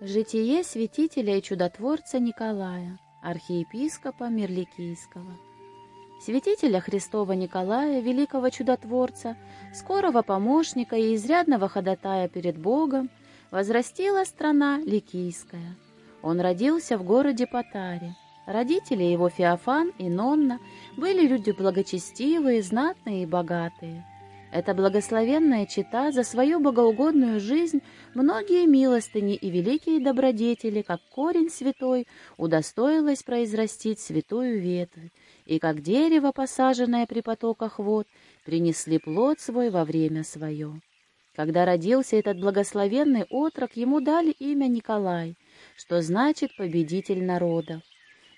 Житие святителя и чудотворца Николая, архиепископа Мирликийского. Святителя Христова Николая, великого чудотворца, скорого помощника и изрядного ходатая перед Богом, возрастила страна Ликийская. Он родился в городе Патаре. Родители его Феофан и Нонна были люди благочестивые, знатные и богатые. Эта благословенная чита за свою богоугодную жизнь многие милостыни и великие добродетели, как корень святой, удостоилась произрастить святую ветвь, и как дерево, посаженное при потоках вод, принесли плод свой во время свое. Когда родился этот благословенный отрок, ему дали имя Николай, что значит «победитель народов».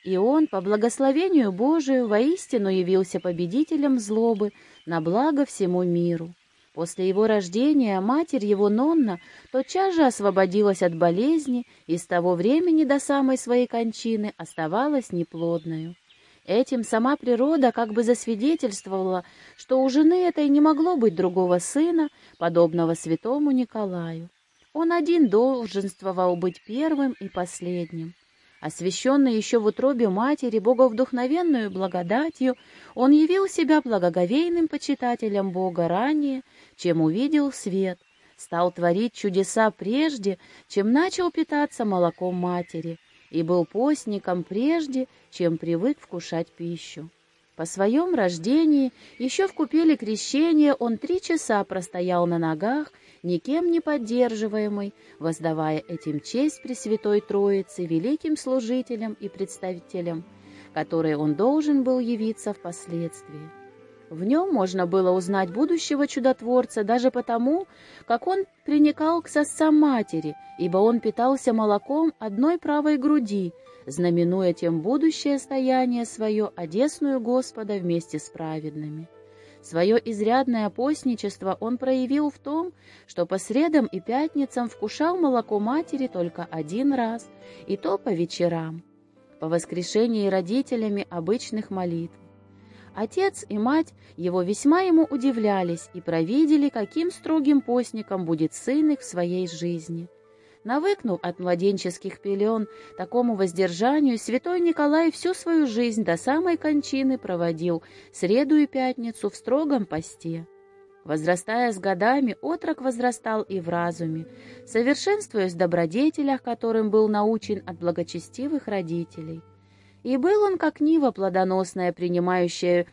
И он, по благословению Божию, воистину явился победителем злобы на благо всему миру. После его рождения матерь его Нонна тотчас же освободилась от болезни и с того времени до самой своей кончины оставалась неплодною. Этим сама природа как бы засвидетельствовала, что у жены этой не могло быть другого сына, подобного святому Николаю. Он один долженствовал быть первым и последним. Освященный еще в утробе матери боговдухновенную благодатью, он явил себя благоговейным почитателем Бога ранее, чем увидел свет, стал творить чудеса прежде, чем начал питаться молоком матери, и был постником прежде, чем привык вкушать пищу. По своем рождении, еще в купеле крещения, он три часа простоял на ногах никем не поддерживаемый, воздавая этим честь Пресвятой Троице, великим служителям и представителям, которые он должен был явиться впоследствии. В нем можно было узнать будущего чудотворца даже потому, как он приникал к сосцам матери, ибо он питался молоком одной правой груди, знаменуя тем будущее стояние свое, одесную Господа вместе с праведными. Свое изрядное постничество он проявил в том, что по средам и пятницам вкушал молоко матери только один раз, и то по вечерам, по воскрешении родителями обычных молитв. Отец и мать его весьма ему удивлялись и провидели, каким строгим постником будет сын их в своей жизни. Навыкнув от младенческих пелен такому воздержанию, святой Николай всю свою жизнь до самой кончины проводил среду и пятницу в строгом посте. Возрастая с годами, отрок возрастал и в разуме, совершенствуясь в добродетелях, которым был научен от благочестивых родителей. И был он, как нива плодоносная, принимающая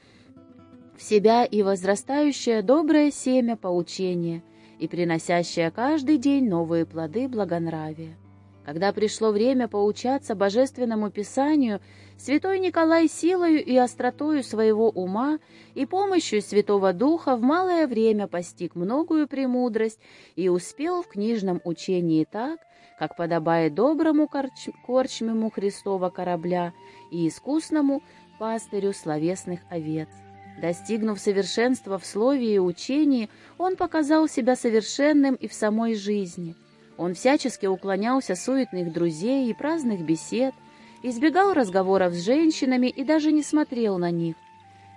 в себя и возрастающее доброе семя поучения — и приносящая каждый день новые плоды благонравия. Когда пришло время поучаться Божественному Писанию, святой Николай силою и остротою своего ума и помощью Святого Духа в малое время постиг многую премудрость и успел в книжном учении так, как подобает доброму корч... корчмему Христова корабля и искусному пастырю словесных овец. Достигнув совершенства в слове и учении, он показал себя совершенным и в самой жизни. Он всячески уклонялся суетных друзей и праздных бесед, избегал разговоров с женщинами и даже не смотрел на них.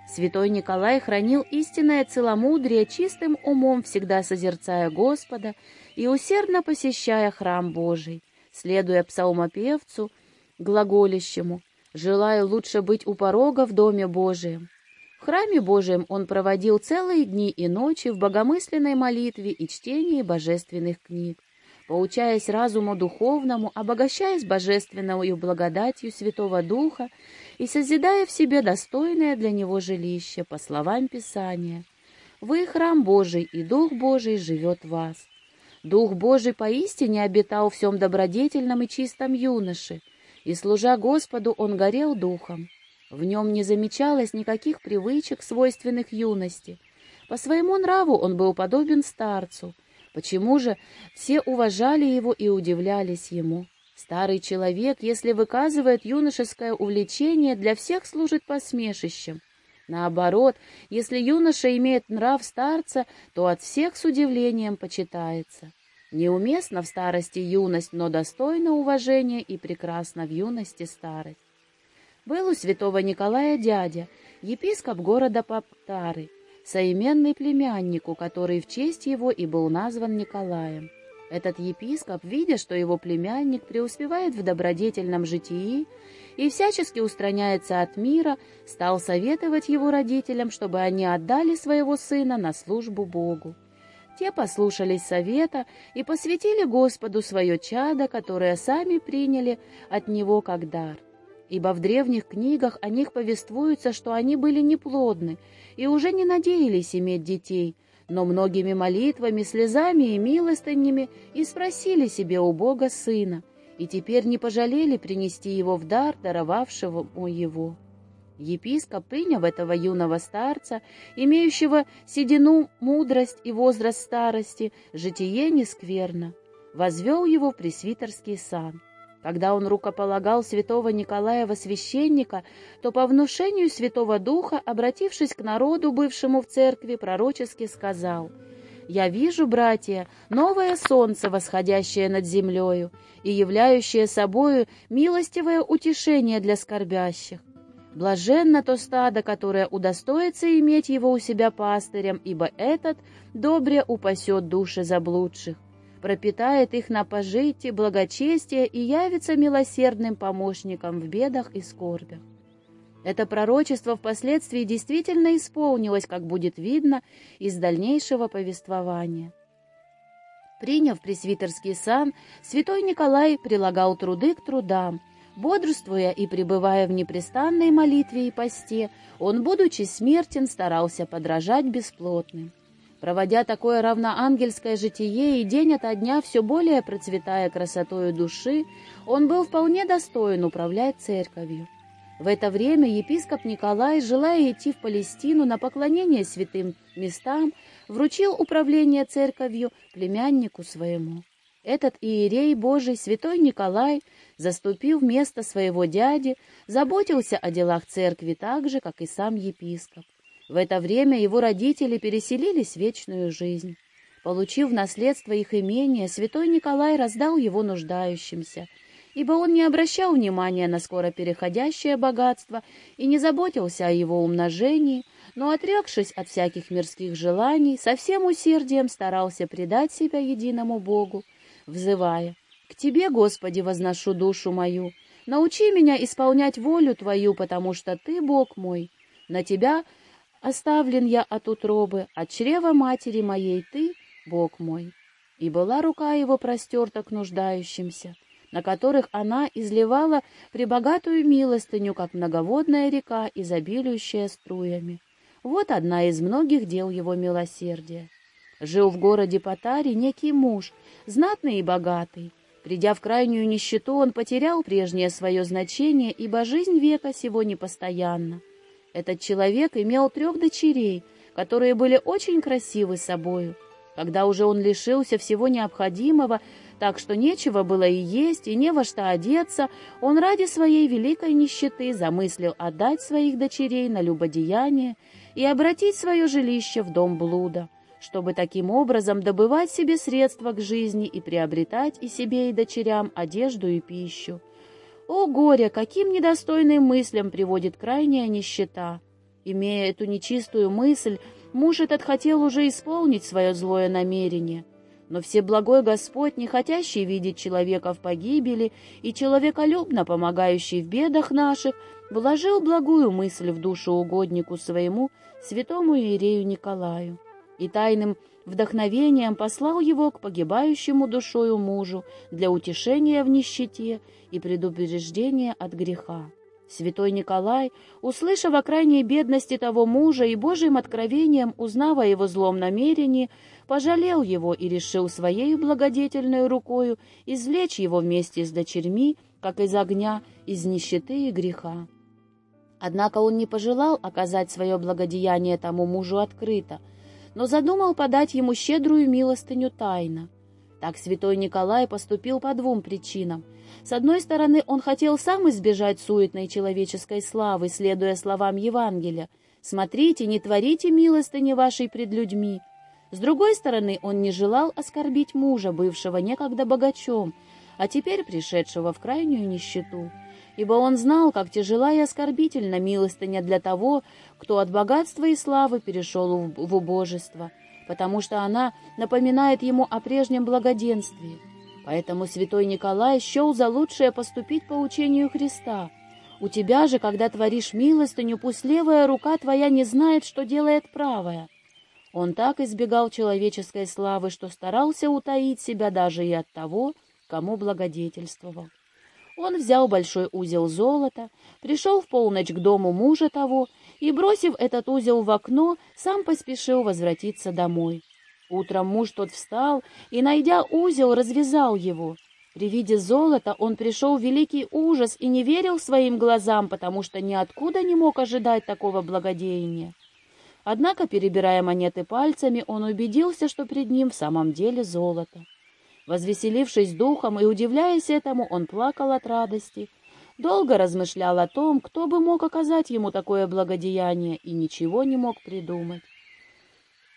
Святой Николай хранил истинное целомудрие, чистым умом всегда созерцая Господа и усердно посещая храм Божий, следуя псалмопевцу, глаголищему, «Желаю лучше быть у порога в Доме Божием». В храме Божьем он проводил целые дни и ночи в богомысленной молитве и чтении божественных книг, поучаясь разуму духовному, обогащаясь божественной благодатью Святого Духа и созидая в себе достойное для него жилище, по словам Писания. «Вы — храм Божий, и Дух Божий живет в вас». Дух Божий поистине обитал в всем добродетельном и чистом юноше, и, служа Господу, он горел духом. В нем не замечалось никаких привычек, свойственных юности. По своему нраву он был подобен старцу. Почему же все уважали его и удивлялись ему? Старый человек, если выказывает юношеское увлечение, для всех служит посмешищем. Наоборот, если юноша имеет нрав старца, то от всех с удивлением почитается. Неуместно в старости юность, но достойно уважения и прекрасна в юности старость. Был у святого Николая дядя, епископ города Паптары, соименный племяннику, который в честь его и был назван Николаем. Этот епископ, видя, что его племянник преуспевает в добродетельном житии и всячески устраняется от мира, стал советовать его родителям, чтобы они отдали своего сына на службу Богу. Те послушались совета и посвятили Господу свое чадо, которое сами приняли от него как дар. Ибо в древних книгах о них повествуется, что они были неплодны и уже не надеялись иметь детей — но многими молитвами, слезами и милостынями и спросили себе у Бога сына, и теперь не пожалели принести его в дар, даровавшего его. Епископ, приняв этого юного старца, имеющего седину, мудрость и возраст старости, житие нескверно, возвел его в пресвитерский сан. Когда он рукополагал святого Николая во священника, то по внушению Святого Духа, обратившись к народу, бывшему в церкви, пророчески сказал «Я вижу, братья, новое солнце, восходящее над землею и являющее собою милостивое утешение для скорбящих. Блаженно то стадо, которое удостоится иметь его у себя пастырем, ибо этот добре упасет души заблудших пропитает их на пожитие, благочестие и явится милосердным помощником в бедах и скорбях. Это пророчество впоследствии действительно исполнилось, как будет видно из дальнейшего повествования. Приняв пресвитерский сан, святой Николай прилагал труды к трудам. Бодрствуя и пребывая в непрестанной молитве и посте, он, будучи смертен, старался подражать бесплотным. Проводя такое равноангельское житие и день ото дня все более процветая красотою души, он был вполне достоин управлять церковью. В это время епископ Николай, желая идти в Палестину на поклонение святым местам, вручил управление церковью племяннику своему. Этот иерей Божий, святой Николай, заступив место своего дяди, заботился о делах церкви так же, как и сам епископ. В это время его родители переселились в вечную жизнь. Получив наследство их имения, святой Николай раздал его нуждающимся, ибо он не обращал внимания на скоро переходящее богатство и не заботился о его умножении, но, отрекшись от всяких мирских желаний, со всем усердием старался предать себя единому Богу, взывая «К Тебе, Господи, возношу душу мою, научи меня исполнять волю Твою, потому что Ты, Бог мой, на Тебя Оставлен я от утробы, от чрева матери моей ты, Бог мой. И была рука его простерта к нуждающимся, на которых она изливала пребогатую милостыню, как многоводная река, изобилующая струями. Вот одна из многих дел его милосердия. Жил в городе Патари некий муж, знатный и богатый. Придя в крайнюю нищету, он потерял прежнее свое значение, ибо жизнь века сего непостоянна. Этот человек имел трех дочерей, которые были очень красивы собою. Когда уже он лишился всего необходимого, так что нечего было и есть, и не во что одеться, он ради своей великой нищеты замыслил отдать своих дочерей на любодеяние и обратить свое жилище в дом блуда, чтобы таким образом добывать себе средства к жизни и приобретать и себе, и дочерям одежду и пищу. О горе, каким недостойным мыслям приводит крайняя нищета! Имея эту нечистую мысль, муж этот хотел уже исполнить свое злое намерение. Но Всеблагой Господь, не хотящий видеть человека в погибели и человеколюбно помогающий в бедах наших, вложил благую мысль в душу угоднику своему, святому Иерею Николаю, и тайным вдохновением послал его к погибающему душою мужу для утешения в нищете и предупреждения от греха. Святой Николай, услышав о крайней бедности того мужа и Божьим откровением, узнав о его злом намерении, пожалел его и решил своей благодетельной рукою извлечь его вместе с дочерьми, как из огня, из нищеты и греха. Однако он не пожелал оказать свое благодеяние тому мужу открыто, но задумал подать ему щедрую милостыню тайно. Так святой Николай поступил по двум причинам. С одной стороны, он хотел сам избежать суетной человеческой славы, следуя словам Евангелия «Смотрите, не творите милостыни вашей пред людьми». С другой стороны, он не желал оскорбить мужа, бывшего некогда богачом, а теперь пришедшего в крайнюю нищету ибо он знал, как тяжела и оскорбительна милостыня для того, кто от богатства и славы перешел в убожество. потому что она напоминает ему о прежнем благоденствии. Поэтому святой Николай счел за лучшее поступить по учению Христа. У тебя же, когда творишь милостыню, пусть левая рука твоя не знает, что делает правая. Он так избегал человеческой славы, что старался утаить себя даже и от того, кому благодетельствовал. Он взял большой узел золота, пришел в полночь к дому мужа того и, бросив этот узел в окно, сам поспешил возвратиться домой. Утром муж тот встал и, найдя узел, развязал его. При виде золота он пришел в великий ужас и не верил своим глазам, потому что ниоткуда не мог ожидать такого благодеяния. Однако, перебирая монеты пальцами, он убедился, что пред ним в самом деле золото. Возвеселившись духом и удивляясь этому, он плакал от радости, долго размышлял о том, кто бы мог оказать ему такое благодеяние, и ничего не мог придумать.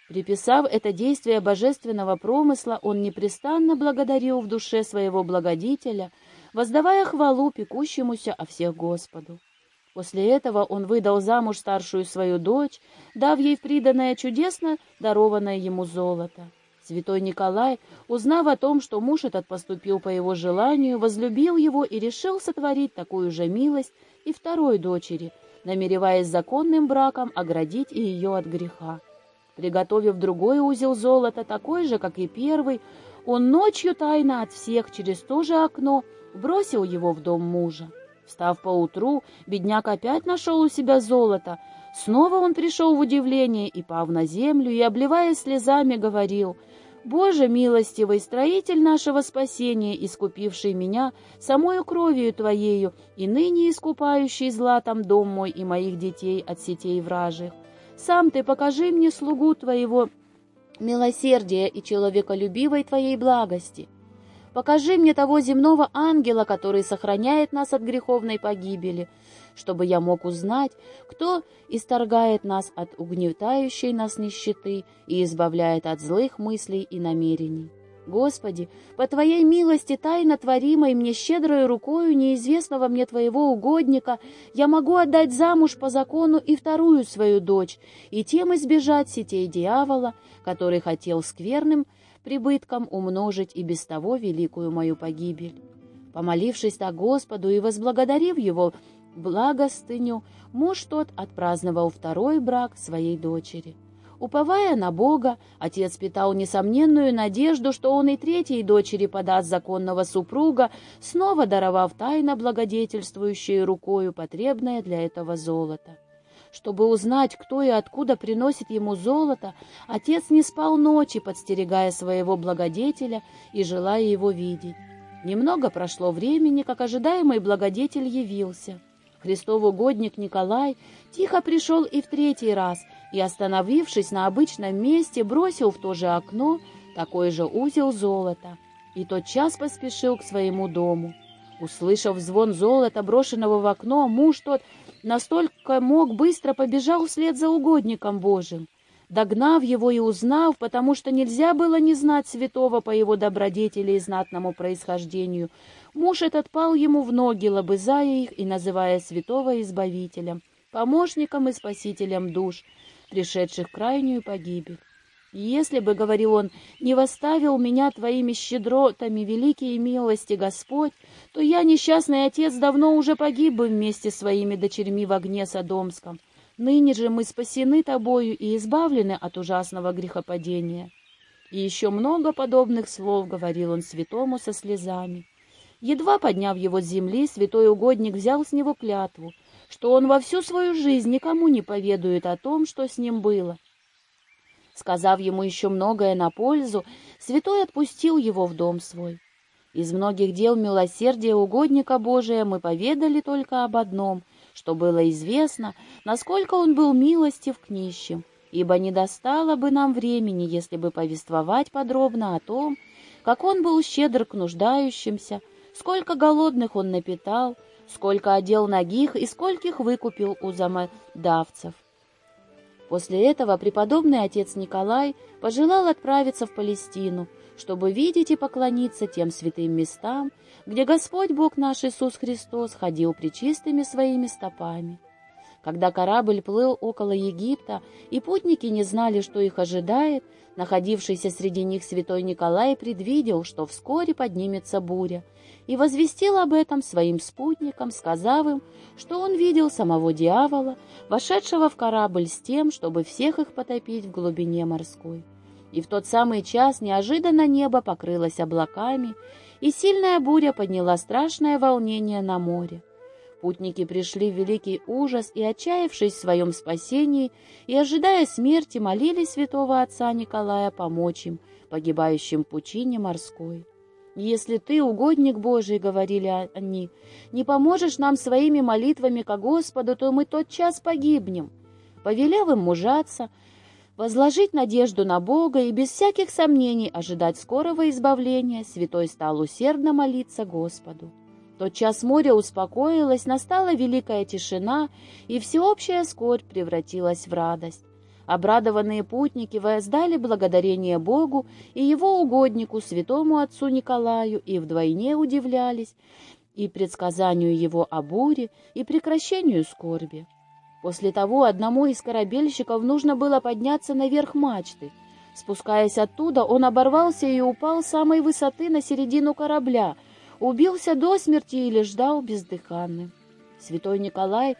Приписав это действие божественного промысла, он непрестанно благодарил в душе своего благодетеля, воздавая хвалу пекущемуся о всех Господу. После этого он выдал замуж старшую свою дочь, дав ей в приданное чудесно дарованное ему золото. Святой Николай, узнав о том, что муж этот поступил по его желанию, возлюбил его и решил сотворить такую же милость и второй дочери, намереваясь законным браком оградить и ее от греха. Приготовив другой узел золота, такой же, как и первый, он ночью тайно от всех через то же окно бросил его в дом мужа. Встав поутру, бедняк опять нашел у себя золото. Снова он пришел в удивление и, пав на землю, и, обливая слезами, говорил, «Боже милостивый, строитель нашего спасения, искупивший меня самою кровью Твоею и ныне искупающий златом дом мой и моих детей от сетей вражих, сам ты покажи мне слугу твоего милосердия и человеколюбивой твоей благости. Покажи мне того земного ангела, который сохраняет нас от греховной погибели, чтобы я мог узнать, кто исторгает нас от угнетающей нас нищеты и избавляет от злых мыслей и намерений. Господи, по Твоей милости, тайно творимой мне щедрой рукою неизвестного мне Твоего угодника, я могу отдать замуж по закону и вторую свою дочь, и тем избежать сетей дьявола, который хотел скверным прибытком умножить и без того великую мою погибель. Помолившись так Господу и возблагодарив Его благостыню, муж тот отпраздновал второй брак своей дочери. Уповая на Бога, отец питал несомненную надежду, что он и третьей дочери подаст законного супруга, снова даровав тайно благодетельствующей рукою потребное для этого золото. Чтобы узнать, кто и откуда приносит ему золото, отец не спал ночи, подстерегая своего благодетеля и желая его видеть. Немного прошло времени, как ожидаемый благодетель явился. Христов угодник Николай тихо пришел и в третий раз — и, остановившись на обычном месте, бросил в то же окно такой же узел золота и тотчас поспешил к своему дому. Услышав звон золота, брошенного в окно, муж тот настолько мог быстро побежал вслед за угодником Божиим. Догнав его и узнав, потому что нельзя было не знать святого по его добродетели и знатному происхождению, муж этот пал ему в ноги, лобызая их и называя святого избавителем, помощником и спасителем душ, пришедших в крайнюю погибель. Если бы, — говорил он, — не восставил меня твоими щедротами, великие милости Господь, то я, несчастный отец, давно уже погиб бы вместе с своими дочерьми в огне Содомском. Ныне же мы спасены тобою и избавлены от ужасного грехопадения. И еще много подобных слов говорил он святому со слезами. Едва подняв его с земли, святой угодник взял с него клятву, что он во всю свою жизнь никому не поведует о том, что с ним было. Сказав ему еще многое на пользу, святой отпустил его в дом свой. Из многих дел милосердия угодника Божия мы поведали только об одном, что было известно, насколько он был милостив к нищим, ибо не достало бы нам времени, если бы повествовать подробно о том, как он был щедр к нуждающимся, сколько голодных он напитал, сколько одел ногих и скольких выкупил у замодавцев. После этого преподобный отец Николай пожелал отправиться в Палестину, чтобы видеть и поклониться тем святым местам, где Господь Бог наш Иисус Христос ходил причистыми своими стопами. Когда корабль плыл около Египта, и путники не знали, что их ожидает, находившийся среди них святой Николай предвидел, что вскоре поднимется буря, и возвестил об этом своим спутникам, сказав им, что он видел самого дьявола, вошедшего в корабль с тем, чтобы всех их потопить в глубине морской. И в тот самый час неожиданно небо покрылось облаками, и сильная буря подняла страшное волнение на море. Путники пришли в великий ужас и, отчаявшись в своем спасении и ожидая смерти, молили святого отца Николая помочь им, погибающим пучине морской. «Если ты, угодник Божий, — говорили они, — не поможешь нам своими молитвами ко Господу, то мы тотчас погибнем». Повелев им мужаться, возложить надежду на Бога и без всяких сомнений ожидать скорого избавления, святой стал усердно молиться Господу. Тот час море успокоилось, настала великая тишина, и всеобщая скорбь превратилась в радость. Обрадованные путники воздали благодарение Богу и его угоднику, святому отцу Николаю, и вдвойне удивлялись и предсказанию его о буре, и прекращению скорби. После того одному из корабельщиков нужно было подняться наверх мачты. Спускаясь оттуда, он оборвался и упал с самой высоты на середину корабля — убился до смерти или ждал бездыханным. Святой Николай,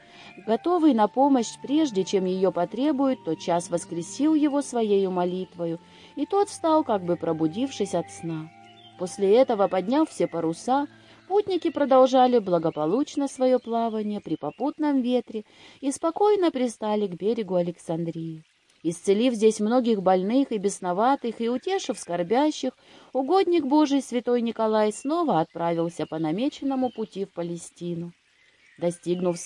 готовый на помощь прежде, чем ее потребует, тотчас воскресил его своей молитвою, и тот встал, как бы пробудившись от сна. После этого, подняв все паруса, путники продолжали благополучно свое плавание при попутном ветре и спокойно пристали к берегу Александрии. Исцелив здесь многих больных и бесноватых, и утешив скорбящих, угодник Божий святой Николай снова отправился по намеченному пути в Палестину. Достигнув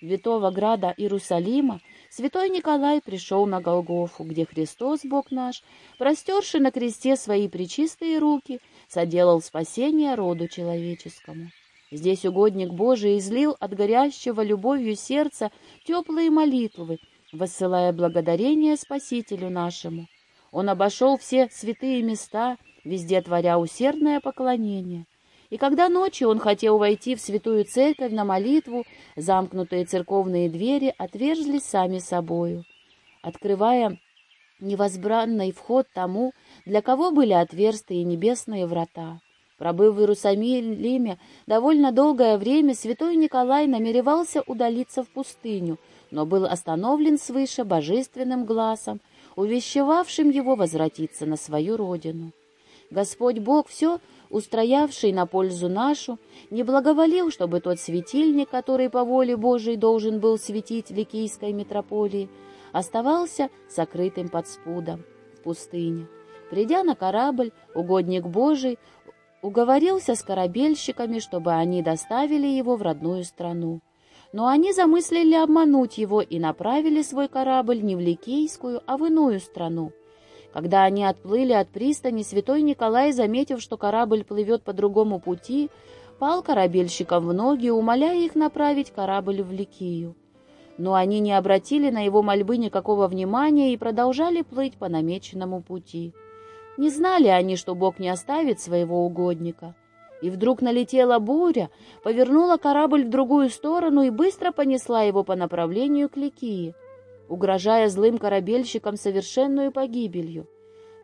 святого града Иерусалима, святой Николай пришел на Голгофу, где Христос, Бог наш, простерший на кресте свои причистые руки, соделал спасение роду человеческому. Здесь угодник Божий излил от горящего любовью сердца теплые молитвы, воссылая благодарение Спасителю нашему. Он обошел все святые места, везде творя усердное поклонение. И когда ночью он хотел войти в святую церковь на молитву, замкнутые церковные двери отверзлись сами собою, открывая невозбранный вход тому, для кого были отверстые небесные врата. Пробыв в Иерусалиме довольно долгое время, святой Николай намеревался удалиться в пустыню, но был остановлен свыше божественным глазом, увещевавшим его возвратиться на свою родину. Господь Бог, все устроявший на пользу нашу, не благоволил, чтобы тот светильник, который по воле Божией должен был светить Ликийской митрополии, оставался сокрытым под спудом в пустыне. Придя на корабль, угодник Божий уговорился с корабельщиками, чтобы они доставили его в родную страну но они замыслили обмануть его и направили свой корабль не в Ликейскую, а в иную страну. Когда они отплыли от пристани, святой Николай, заметив, что корабль плывет по другому пути, пал корабельщикам в ноги, умоляя их направить корабль в Ликию. Но они не обратили на его мольбы никакого внимания и продолжали плыть по намеченному пути. Не знали они, что Бог не оставит своего угодника. И вдруг налетела буря, повернула корабль в другую сторону и быстро понесла его по направлению к Ликии, угрожая злым корабельщикам совершенную погибелью.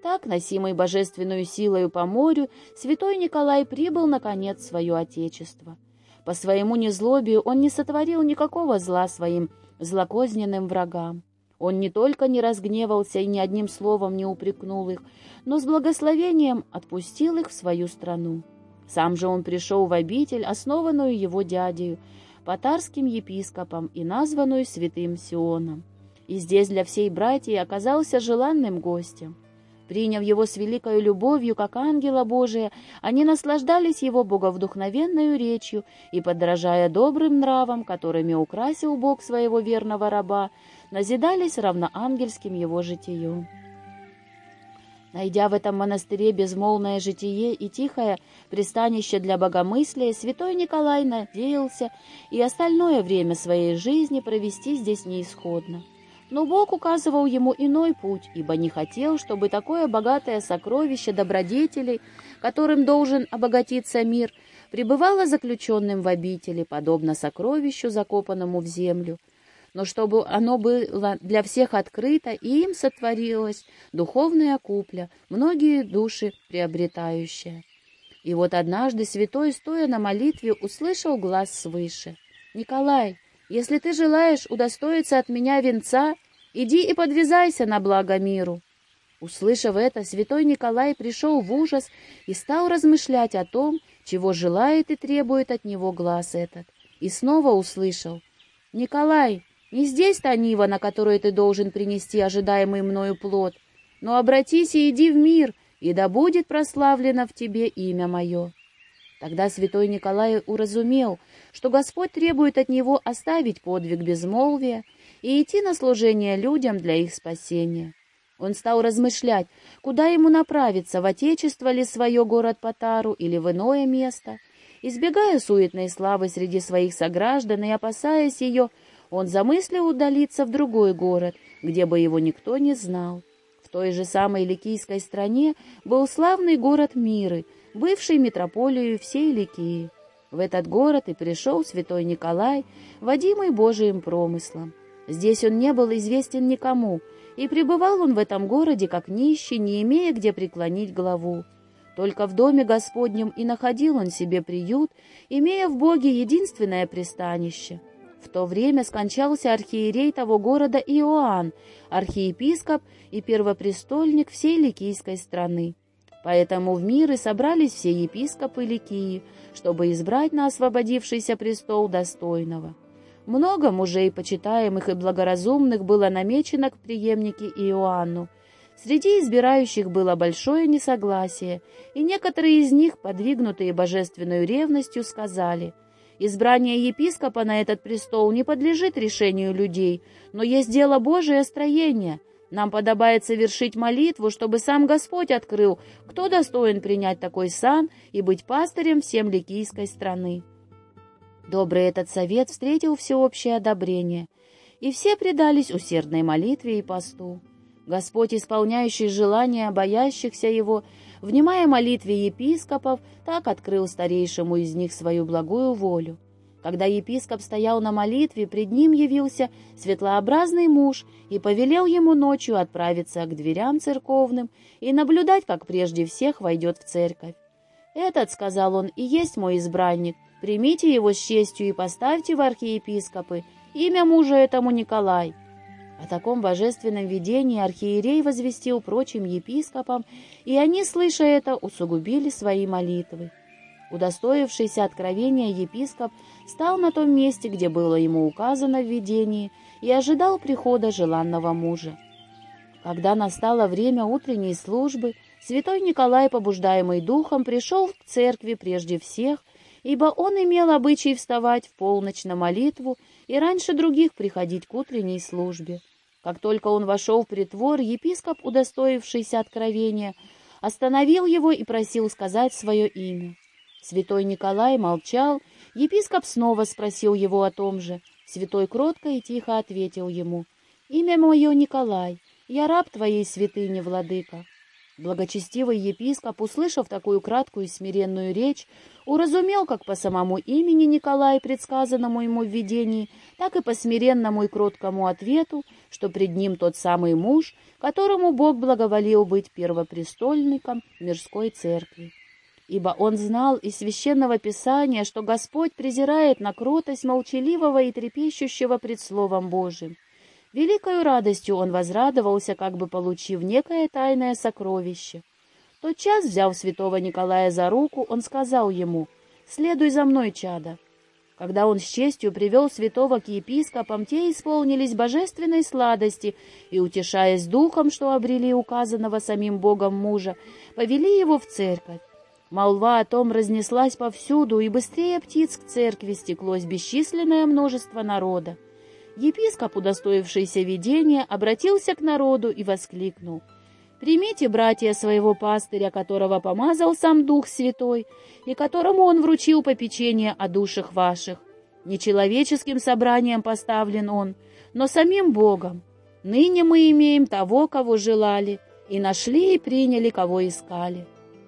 Так, носимый божественную силою по морю, святой Николай прибыл, наконец, в свое отечество. По своему незлобию он не сотворил никакого зла своим злокозненным врагам. Он не только не разгневался и ни одним словом не упрекнул их, но с благословением отпустил их в свою страну. Сам же он пришел в обитель, основанную его дядею, патарским епископом и названную святым Сионом. И здесь для всей братьи оказался желанным гостем. Приняв его с великой любовью, как ангела Божия, они наслаждались его боговдухновенной речью и, подражая добрым нравам, которыми украсил Бог своего верного раба, назидались равноангельским его житием. Найдя в этом монастыре безмолвное житие и тихое пристанище для богомыслия, святой Николай надеялся и остальное время своей жизни провести здесь неисходно. Но Бог указывал ему иной путь, ибо не хотел, чтобы такое богатое сокровище добродетелей, которым должен обогатиться мир, пребывало заключенным в обители, подобно сокровищу, закопанному в землю. Но чтобы оно было для всех открыто, и им сотворилась духовная купля, многие души приобретающая. И вот однажды святой, стоя на молитве, услышал глаз свыше. «Николай, если ты желаешь удостоиться от меня венца, иди и подвязайся на благо миру». Услышав это, святой Николай пришел в ужас и стал размышлять о том, чего желает и требует от него глаз этот. И снова услышал. «Николай, не здесь та нива, на которой ты должен принести ожидаемый мною плод, но обратись и иди в мир, и да будет прославлено в тебе имя мое». Тогда святой Николай уразумел, что Господь требует от него оставить подвиг безмолвия и идти на служение людям для их спасения. Он стал размышлять, куда ему направиться, в отечество ли свое город Патару или в иное место. Избегая суетной славы среди своих сограждан и опасаясь ее, он замыслил удалиться в другой город, где бы его никто не знал той же самой Ликийской стране был славный город Миры, бывший метрополией всей Ликии. В этот город и пришел святой Николай, водимый Божиим промыслом. Здесь он не был известен никому, и пребывал он в этом городе как нищий, не имея где преклонить голову. Только в доме Господнем и находил он себе приют, имея в Боге единственное пристанище — в то время скончался архиерей того города Иоанн, архиепископ и первопрестольник всей Ликийской страны. Поэтому в миры собрались все епископы Ликии, чтобы избрать на освободившийся престол достойного. Много мужей, почитаемых и благоразумных, было намечено к преемнике Иоанну. Среди избирающих было большое несогласие, и некоторые из них, подвигнутые божественной ревностью, сказали — Избрание епископа на этот престол не подлежит решению людей, но есть дело Божие строение. Нам подобает совершить молитву, чтобы сам Господь открыл, кто достоин принять такой сан и быть пастырем всем ликийской страны. Добрый этот совет встретил всеобщее одобрение, и все предались усердной молитве и посту. Господь, исполняющий желания боящихся Его, внимая молитве епископов, так открыл старейшему из них свою благую волю. Когда епископ стоял на молитве, пред ним явился светлообразный муж и повелел ему ночью отправиться к дверям церковным и наблюдать, как прежде всех войдет в церковь. «Этот, — сказал он, — и есть мой избранник. Примите его с честью и поставьте в архиепископы. Имя мужа этому Николай». О таком божественном видении архиерей возвестил прочим епископам, и они, слыша это, усугубили свои молитвы. Удостоившийся откровения епископ стал на том месте, где было ему указано в видении, и ожидал прихода желанного мужа. Когда настало время утренней службы, святой Николай, побуждаемый духом, пришел к церкви прежде всех, ибо он имел обычай вставать в полночь на молитву и раньше других приходить к утренней службе. Как только он вошел в притвор, епископ, удостоившийся откровения, остановил его и просил сказать свое имя. Святой Николай молчал, епископ снова спросил его о том же. Святой кротко и тихо ответил ему, «Имя мое Николай, я раб твоей святыни, владыка». Благочестивый епископ, услышав такую краткую и смиренную речь, уразумел как по самому имени Николая, предсказанному ему в видении, так и по смиренному и кроткому ответу, что пред ним тот самый муж, которому Бог благоволил быть первопрестольником мирской церкви. Ибо он знал из священного писания, что Господь презирает на кротость молчаливого и трепещущего пред Словом Божиим, Великою радостью он возрадовался, как бы получив некое тайное сокровище. Тот час, взяв святого Николая за руку, он сказал ему, «Следуй за мной, чада». Когда он с честью привел святого к епископам, те исполнились божественной сладости и, утешаясь духом, что обрели указанного самим Богом мужа, повели его в церковь. Молва о том разнеслась повсюду, и быстрее птиц к церкви стеклось бесчисленное множество народа. Епископ, удостоившийся видения, обратился к народу и воскликнул. «Примите, братья, своего пастыря, которого помазал сам Дух Святой, и которому он вручил попечение о душах ваших. Не человеческим собранием поставлен он, но самим Богом. Ныне мы имеем того, кого желали, и нашли и приняли, кого искали.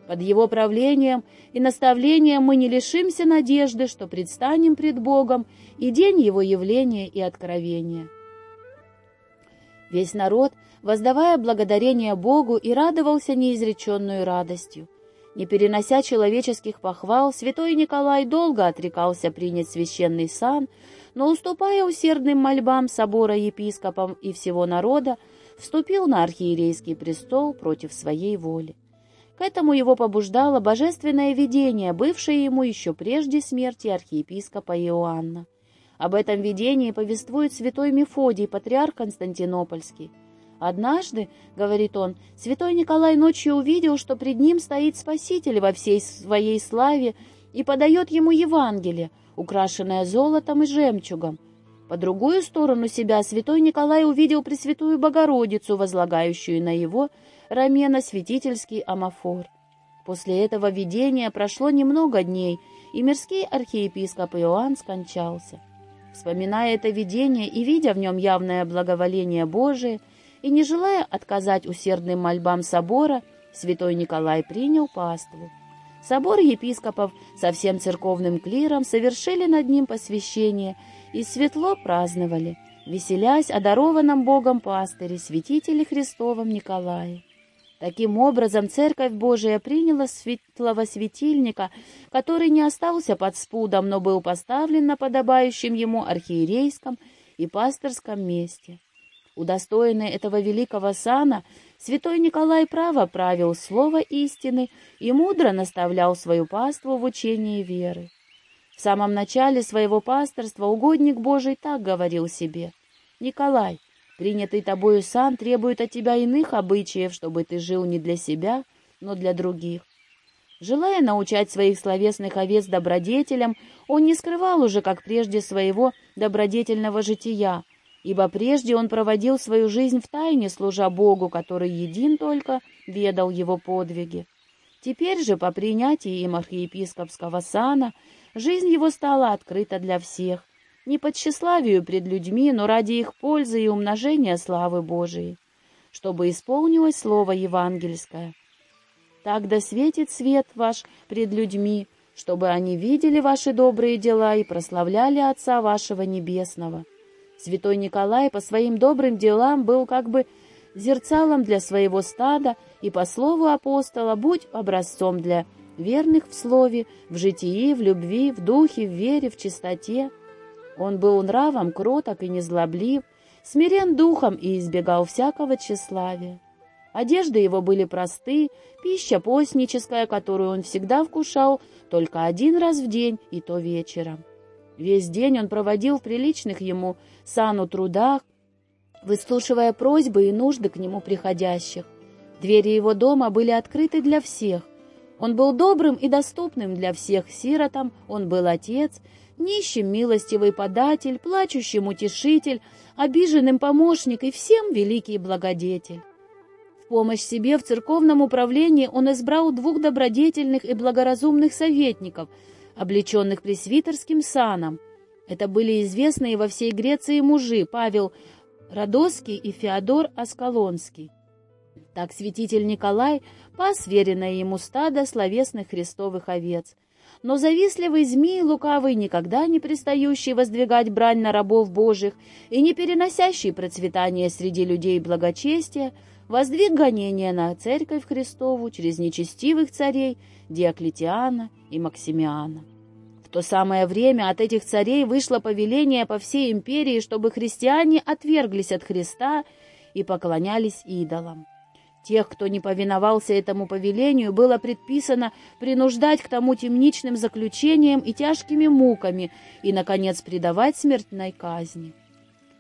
Под его правлением и наставлением мы не лишимся надежды, что предстанем пред Богом и день его явления и откровения. Весь народ, воздавая благодарение Богу, и радовался неизреченную радостью. Не перенося человеческих похвал, святой Николай долго отрекался принять священный сан, но, уступая усердным мольбам собора епископам и всего народа, вступил на архиерейский престол против своей воли. К этому его побуждало божественное видение, бывшее ему еще прежде смерти архиепископа Иоанна. Об этом видении повествует святой Мефодий, патриарх Константинопольский. «Однажды, — говорит он, — святой Николай ночью увидел, что пред ним стоит Спаситель во всей своей славе и подает ему Евангелие, украшенное золотом и жемчугом. По другую сторону себя святой Николай увидел Пресвятую Богородицу, возлагающую на его рамена святительский амафор. После этого видения прошло немного дней, и мирский архиепископ Иоанн скончался. Вспоминая это видение и видя в нем явное благоволение Божие, и не желая отказать усердным мольбам собора, святой Николай принял паству. Собор епископов со всем церковным клиром совершили над ним посвящение и светло праздновали, веселясь о дарованном Богом пастыре, святителе Христовом Николае. Таким образом, Церковь Божия приняла светлого светильника, который не остался под спудом, но был поставлен на подобающем ему архиерейском и пасторском месте. Удостоенный этого великого сана, святой Николай право правил слово истины и мудро наставлял свою паству в учении веры. В самом начале своего пасторства угодник Божий так говорил себе, «Николай, Принятый тобою сан требует от тебя иных обычаев, чтобы ты жил не для себя, но для других. Желая научать своих словесных овец добродетелям, он не скрывал уже, как прежде, своего добродетельного жития, ибо прежде он проводил свою жизнь в тайне, служа Богу, который един только ведал его подвиги. Теперь же, по принятии им архиепископского сана, жизнь его стала открыта для всех — не по тщеславию пред людьми, но ради их пользы и умножения славы Божией, чтобы исполнилось слово евангельское. Так да светит свет ваш пред людьми, чтобы они видели ваши добрые дела и прославляли Отца вашего Небесного. Святой Николай по своим добрым делам был как бы зерцалом для своего стада и, по слову апостола, будь образцом для верных в слове, в житии, в любви, в духе, в вере, в чистоте, он был нравом кроток и незлоблив, смирен духом и избегал всякого тщеславия. Одежды его были просты, пища постническая, которую он всегда вкушал только один раз в день, и то вечером. Весь день он проводил в приличных ему сану трудах, выслушивая просьбы и нужды к нему приходящих. Двери его дома были открыты для всех. Он был добрым и доступным для всех сиротам, он был отец, нищим милостивый податель, плачущим утешитель, обиженным помощник и всем великий благодетель. В помощь себе в церковном управлении он избрал двух добродетельных и благоразумных советников, облеченных пресвитерским саном. Это были известные во всей Греции мужи Павел Радоский и Феодор Аскалонский. Так святитель Николай пас веренное ему стадо словесных христовых овец – но завистливый змей лукавый, никогда не пристающий воздвигать брань на рабов Божьих и не переносящий процветание среди людей благочестия, воздвиг гонение на церковь Христову через нечестивых царей Диоклетиана и Максимиана. В то самое время от этих царей вышло повеление по всей империи, чтобы христиане отверглись от Христа и поклонялись идолам. Тех, кто не повиновался этому повелению, было предписано принуждать к тому темничным заключением и тяжкими муками и, наконец, предавать смертной казни.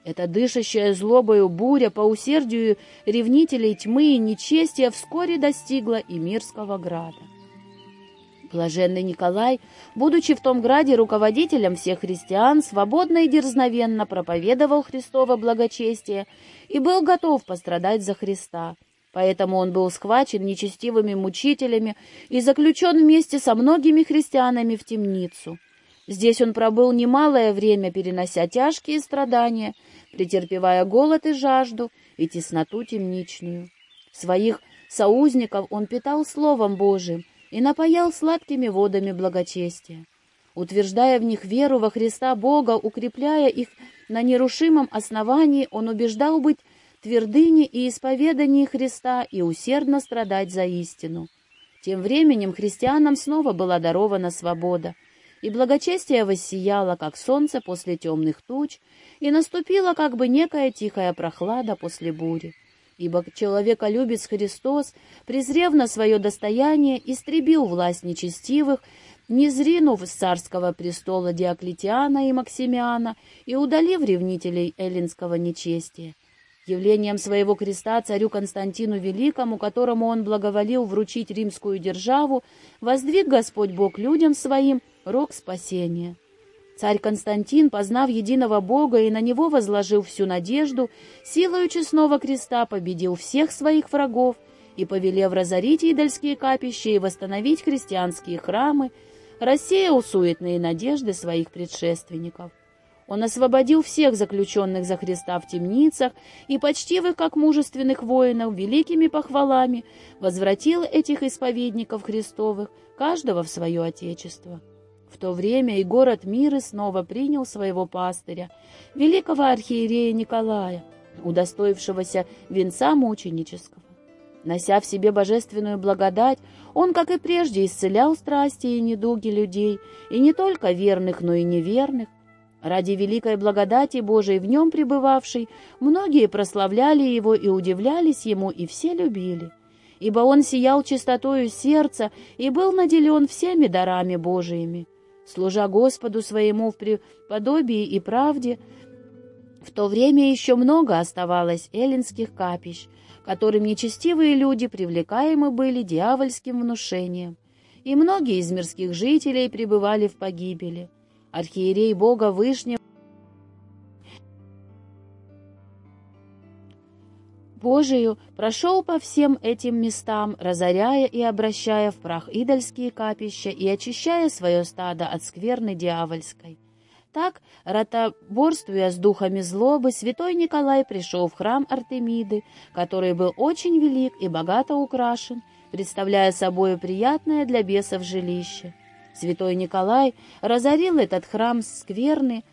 Эта дышащая злобою буря по усердию ревнителей тьмы и нечестия вскоре достигла и Мирского града. Блаженный Николай, будучи в том граде руководителем всех христиан, свободно и дерзновенно проповедовал Христово благочестие и был готов пострадать за Христа — Поэтому он был схвачен нечестивыми мучителями и заключен вместе со многими христианами в темницу. Здесь он пробыл немалое время, перенося тяжкие страдания, претерпевая голод и жажду и тесноту темничную. Своих соузников он питал Словом Божиим и напоял сладкими водами благочестия. Утверждая в них веру во Христа Бога, укрепляя их на нерушимом основании, он убеждал быть твердыне и исповедании Христа и усердно страдать за истину. Тем временем христианам снова была дарована свобода, и благочестие воссияло, как солнце после темных туч, и наступила как бы некая тихая прохлада после бури. Ибо человеколюбец Христос, презрев на свое достояние, истребил власть нечестивых, не зринув с царского престола Диоклетиана и Максимиана и удалив ревнителей эллинского нечестия. Явлением своего креста царю Константину Великому, которому он благоволил вручить римскую державу, воздвиг Господь Бог людям своим рог спасения. Царь Константин, познав единого Бога и на него возложив всю надежду, силою честного креста победил всех своих врагов и, повелев разорить идольские капища и восстановить христианские храмы, рассеял суетные надежды своих предшественников. Он освободил всех заключенных за Христа в темницах и, почтивых как мужественных воинов, великими похвалами, возвратил этих исповедников Христовых, каждого в свое Отечество. В то время и город Миры снова принял своего пастыря, великого архиерея Николая, удостоившегося венца мученического. Нося в себе божественную благодать, он, как и прежде, исцелял страсти и недуги людей, и не только верных, но и неверных. Ради великой благодати Божией в нем пребывавшей, многие прославляли его и удивлялись ему, и все любили. Ибо он сиял чистотою сердца и был наделен всеми дарами Божиими служа Господу своему в преподобии и правде, в то время еще много оставалось эллинских капищ, которым нечестивые люди привлекаемы были дьявольским внушением, и многие из мирских жителей пребывали в погибели. Архиерей Бога Вышнего Божию прошел по всем этим местам, разоряя и обращая в прах идольские капища и очищая свое стадо от скверны дьявольской. Так, ротоборствуя с духами злобы, святой Николай пришел в храм Артемиды, который был очень велик и богато украшен, представляя собой приятное для бесов жилище. Святой Николай разорил этот храм скверны,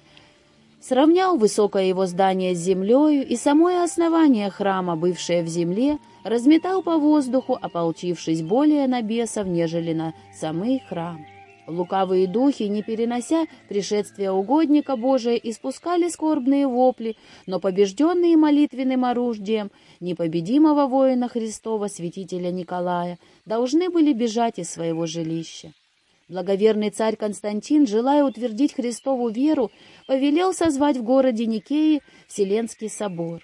сравнял высокое его здание с землею и самое основание храма, бывшее в земле, разметал по воздуху, ополчившись более на бесов, нежели на самый храм. Лукавые духи, не перенося пришествия угодника Божия, испускали скорбные вопли, но побежденные молитвенным оружием непобедимого воина Христова, святителя Николая, должны были бежать из своего жилища. Благоверный царь Константин, желая утвердить Христову веру, повелел созвать в городе Никеи Вселенский собор.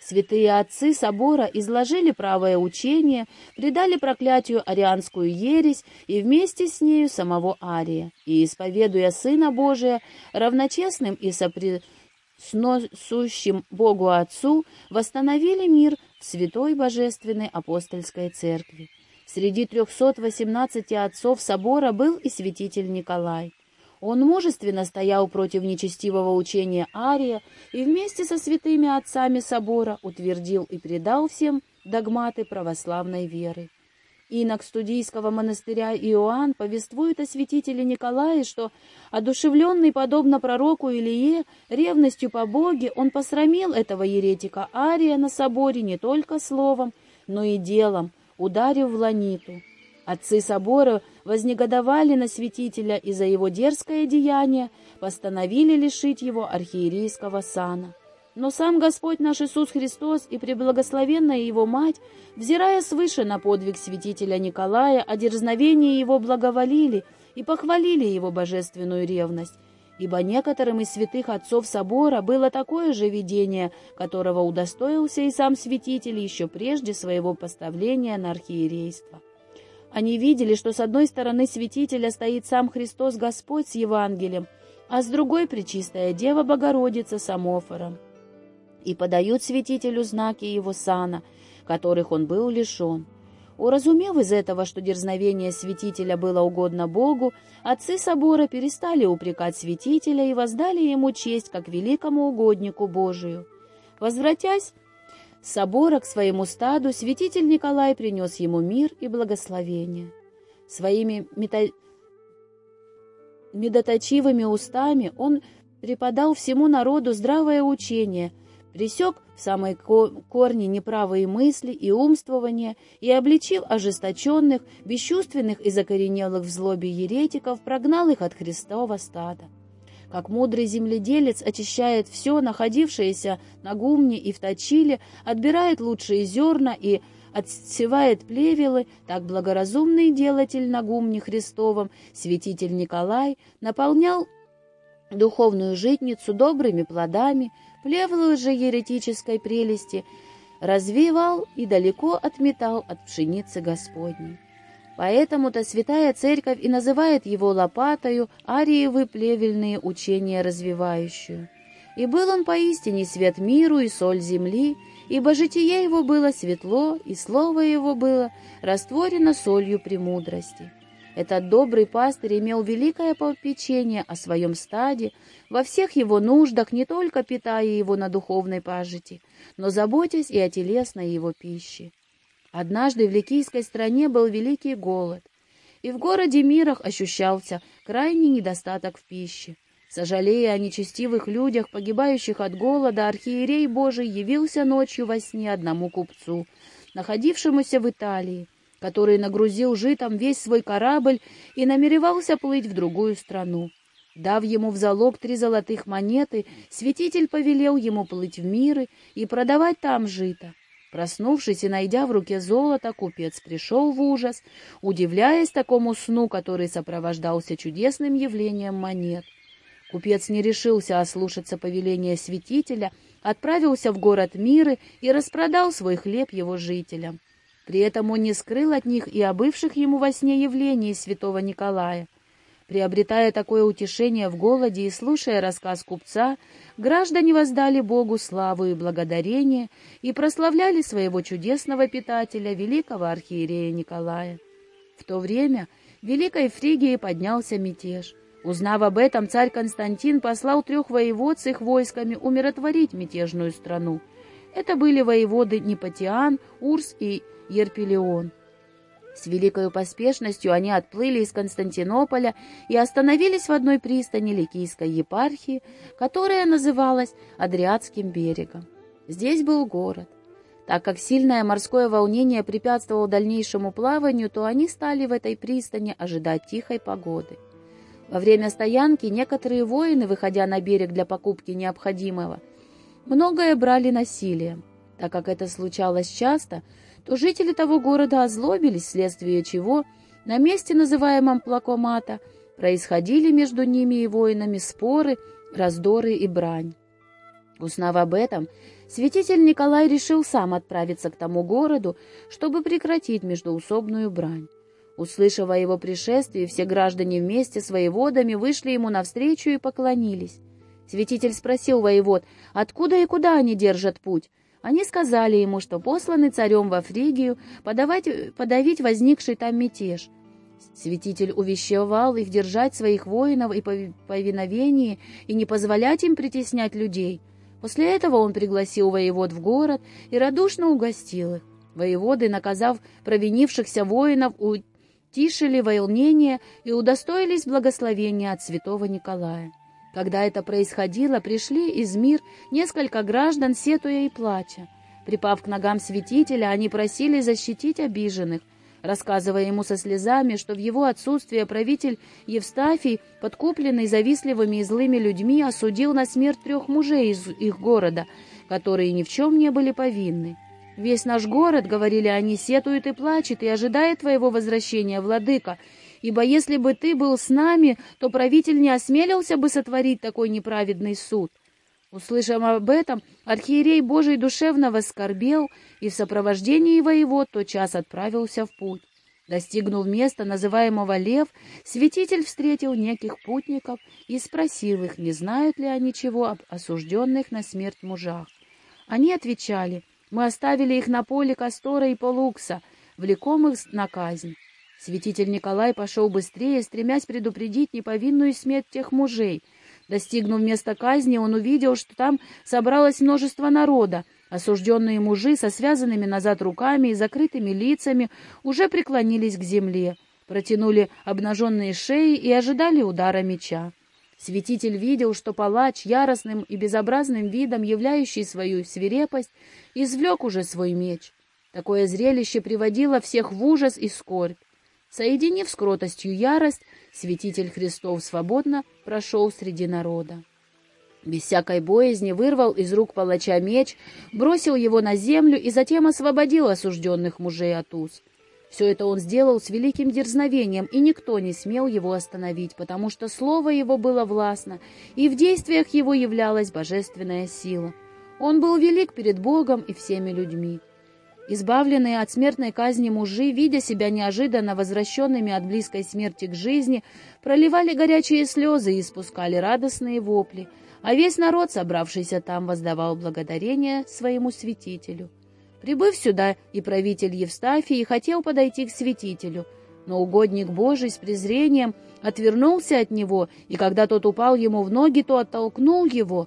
Святые отцы собора изложили правое учение, предали проклятию арианскую ересь и вместе с нею самого Ария, и, исповедуя Сына Божия, равночестным и соприсущим Богу Отцу, восстановили мир в Святой Божественной Апостольской Церкви. Среди 318 отцов собора был и святитель Николай. Он мужественно стоял против нечестивого учения Ария и вместе со святыми отцами собора утвердил и предал всем догматы православной веры. Инок студийского монастыря Иоанн повествует о святителе Николае, что, одушевленный подобно пророку Илие, ревностью по Боге, он посрамил этого еретика Ария на соборе не только словом, но и делом, ударив в ланиту. Отцы собора вознегодовали на святителя и за его дерзкое деяние постановили лишить его архиерейского сана. Но сам Господь наш Иисус Христос и преблагословенная Его Мать, взирая свыше на подвиг святителя Николая, о дерзновении его благоволили и похвалили его божественную ревность, ибо некоторым из святых отцов собора было такое же видение, которого удостоился и сам святитель еще прежде своего поставления на архиерейство. Они видели, что с одной стороны святителя стоит сам Христос Господь с Евангелием, а с другой — Пречистая Дева Богородица с Амофором, и подают святителю знаки его сана, которых он был лишен. Уразумев из этого, что дерзновение святителя было угодно Богу, отцы собора перестали упрекать святителя и воздали ему честь как великому угоднику Божию. Возвратясь с собора к своему стаду, святитель Николай принес ему мир и благословение. Своими мета... медоточивыми устами он преподал всему народу здравое учение, пресек в самой корне неправые мысли и умствования и, обличив ожесточенных, бесчувственных и закоренелых в злобе еретиков, прогнал их от Христова стада. Как мудрый земледелец очищает все, находившееся на гумне и в точиле, отбирает лучшие зерна и отсевает плевелы, так благоразумный делатель на гумне Христовом, святитель Николай, наполнял духовную житницу добрыми плодами, плевелы же еретической прелести развивал и далеко отметал от пшеницы Господней. Поэтому-то святая церковь и называет его лопатою ариевы плевельные учения развивающую. И был он поистине свет миру и соль земли, ибо житие его было светло, и слово его было растворено солью премудрости. Этот добрый пастырь имел великое попечение о своем стаде, во всех его нуждах, не только питая его на духовной пажити, но заботясь и о телесной его пище. Однажды в Ликийской стране был великий голод, и в городе Мирах ощущался крайний недостаток в пище. Сожалея о нечестивых людях, погибающих от голода, архиерей Божий явился ночью во сне одному купцу, находившемуся в Италии, который нагрузил житом весь свой корабль и намеревался плыть в другую страну. Дав ему в залог три золотых монеты, святитель повелел ему плыть в миры и продавать там жито. Проснувшись и найдя в руке золото, купец пришел в ужас, удивляясь такому сну, который сопровождался чудесным явлением монет. Купец не решился ослушаться повеления святителя, отправился в город Миры и распродал свой хлеб его жителям. При этом он не скрыл от них и о бывших ему во сне явлении святого Николая. Приобретая такое утешение в голоде и слушая рассказ купца, граждане воздали Богу славу и благодарение и прославляли своего чудесного питателя, великого архиерея Николая. В то время в Великой Фригии поднялся мятеж. Узнав об этом, царь Константин послал трех воевод с их войсками умиротворить мятежную страну. Это были воеводы Непотиан, Урс и Ерпелион. С великой поспешностью они отплыли из Константинополя и остановились в одной пристани Ликийской епархии, которая называлась Адриатским берегом. Здесь был город. Так как сильное морское волнение препятствовало дальнейшему плаванию, то они стали в этой пристани ожидать тихой погоды. Во время стоянки некоторые воины, выходя на берег для покупки необходимого, многое брали насилием. Так как это случалось часто, то жители того города озлобились, вследствие чего на месте, называемом Плакомата, происходили между ними и воинами споры, раздоры и брань. Узнав об этом, святитель Николай решил сам отправиться к тому городу, чтобы прекратить междоусобную брань. Услышав о его пришествии, все граждане вместе с воеводами вышли ему навстречу и поклонились. Святитель спросил воевод, откуда и куда они держат путь. Они сказали ему, что посланы царем во Фригию подавать, подавить возникший там мятеж. Святитель увещевал их держать своих воинов и повиновении и не позволять им притеснять людей. После этого он пригласил воевод в город и радушно угостил их. Воеводы, наказав провинившихся воинов, тишили волнение и удостоились благословения от святого Николая. Когда это происходило, пришли из мир несколько граждан, сетуя и плача. Припав к ногам святителя, они просили защитить обиженных, рассказывая ему со слезами, что в его отсутствие правитель Евстафий, подкупленный завистливыми и злыми людьми, осудил на смерть трех мужей из их города, которые ни в чем не были повинны. Весь наш город, — говорили они, — сетует и плачет, и ожидает твоего возвращения, владыка, ибо если бы ты был с нами, то правитель не осмелился бы сотворить такой неправедный суд. Услышав об этом, архиерей Божий душевно воскорбел и в сопровождении воевод тотчас отправился в путь. Достигнув места, называемого Лев, святитель встретил неких путников и спросил их, не знают ли они чего об осужденных на смерть мужах. Они отвечали, мы оставили их на поле Кастора и Полукса, влеком их на казнь. Святитель Николай пошел быстрее, стремясь предупредить неповинную смерть тех мужей. Достигнув места казни, он увидел, что там собралось множество народа. Осужденные мужи со связанными назад руками и закрытыми лицами уже преклонились к земле, протянули обнаженные шеи и ожидали удара меча. Святитель видел, что палач, яростным и безобразным видом, являющий свою свирепость, извлек уже свой меч. Такое зрелище приводило всех в ужас и скорбь. Соединив с кротостью ярость, святитель Христов свободно прошел среди народа. Без всякой боязни вырвал из рук палача меч, бросил его на землю и затем освободил осужденных мужей от уз. Все это он сделал с великим дерзновением, и никто не смел его остановить, потому что слово его было властно, и в действиях его являлась божественная сила. Он был велик перед Богом и всеми людьми. Избавленные от смертной казни мужи, видя себя неожиданно возвращенными от близкой смерти к жизни, проливали горячие слезы и испускали радостные вопли, а весь народ, собравшийся там, воздавал благодарение своему святителю. Прибыв сюда, и правитель Евстафии хотел подойти к святителю, но угодник Божий с презрением отвернулся от него, и когда тот упал ему в ноги, то оттолкнул его,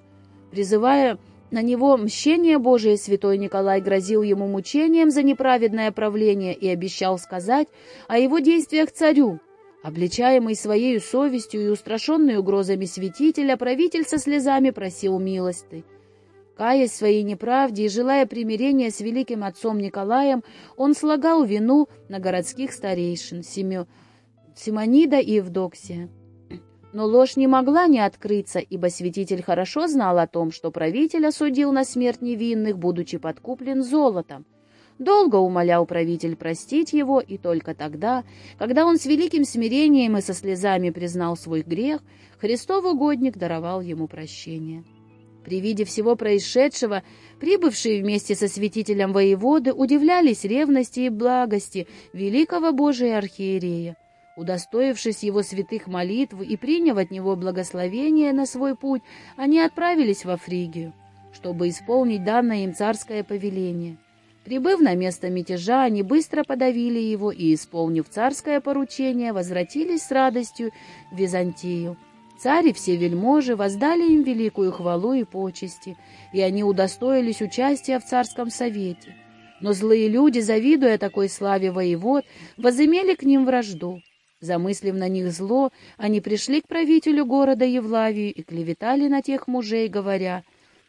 призывая на него мщение Божие, святой Николай грозил ему мучением за неправедное правление и обещал сказать о его действиях царю. Обличаемый своей совестью и устрашенный угрозами святителя, правитель со слезами просил милости. Каясь своей неправде и желая примирения с великим отцом Николаем, он слагал вину на городских старейшин Симё... Симонида и Евдоксия. Но ложь не могла не открыться, ибо святитель хорошо знал о том, что правитель осудил на смерть невинных, будучи подкуплен золотом. Долго умолял правитель простить его, и только тогда, когда он с великим смирением и со слезами признал свой грех, Христов угодник даровал ему прощение. При виде всего происшедшего, прибывшие вместе со святителем воеводы удивлялись ревности и благости великого Божия архиерея. Удостоившись его святых молитв и приняв от него благословение на свой путь, они отправились во Фригию, чтобы исполнить данное им царское повеление. Прибыв на место мятежа, они быстро подавили его и, исполнив царское поручение, возвратились с радостью в Византию. Цари все вельможи воздали им великую хвалу и почести, и они удостоились участия в царском совете. Но злые люди, завидуя такой славе воевод, возымели к ним вражду. Замыслив на них зло, они пришли к правителю города Евлавию и клеветали на тех мужей, говоря,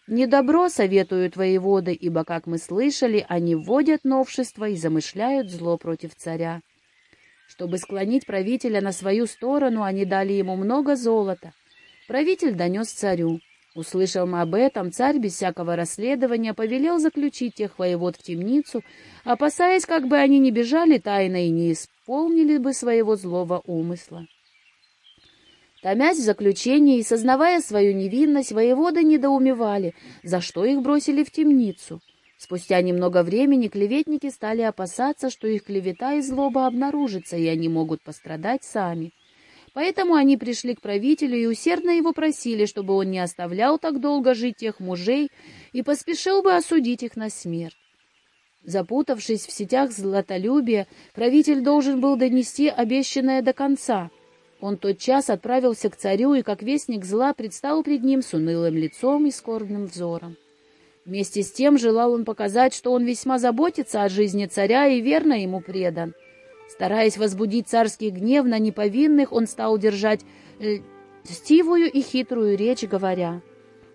«Недобро советуют воеводы, ибо, как мы слышали, они вводят новшества и замышляют зло против царя». Чтобы склонить правителя на свою сторону, они дали ему много золота. Правитель донес царю. Услышав об этом, царь без всякого расследования повелел заключить тех воевод в темницу, опасаясь, как бы они не бежали тайно и не исполнили бы своего злого умысла. Томясь в заключении и сознавая свою невинность, воеводы недоумевали, за что их бросили в темницу. Спустя немного времени клеветники стали опасаться, что их клевета и злоба обнаружится, и они могут пострадать сами. Поэтому они пришли к правителю и усердно его просили, чтобы он не оставлял так долго жить тех мужей и поспешил бы осудить их на смерть. Запутавшись в сетях златолюбия, правитель должен был донести обещанное до конца. Он тотчас отправился к царю и, как вестник зла, предстал пред ним с унылым лицом и скорбным взором. Вместе с тем желал он показать, что он весьма заботится о жизни царя и верно ему предан. Стараясь возбудить царский гнев на неповинных, он стал держать льстивую и хитрую речь, говоря,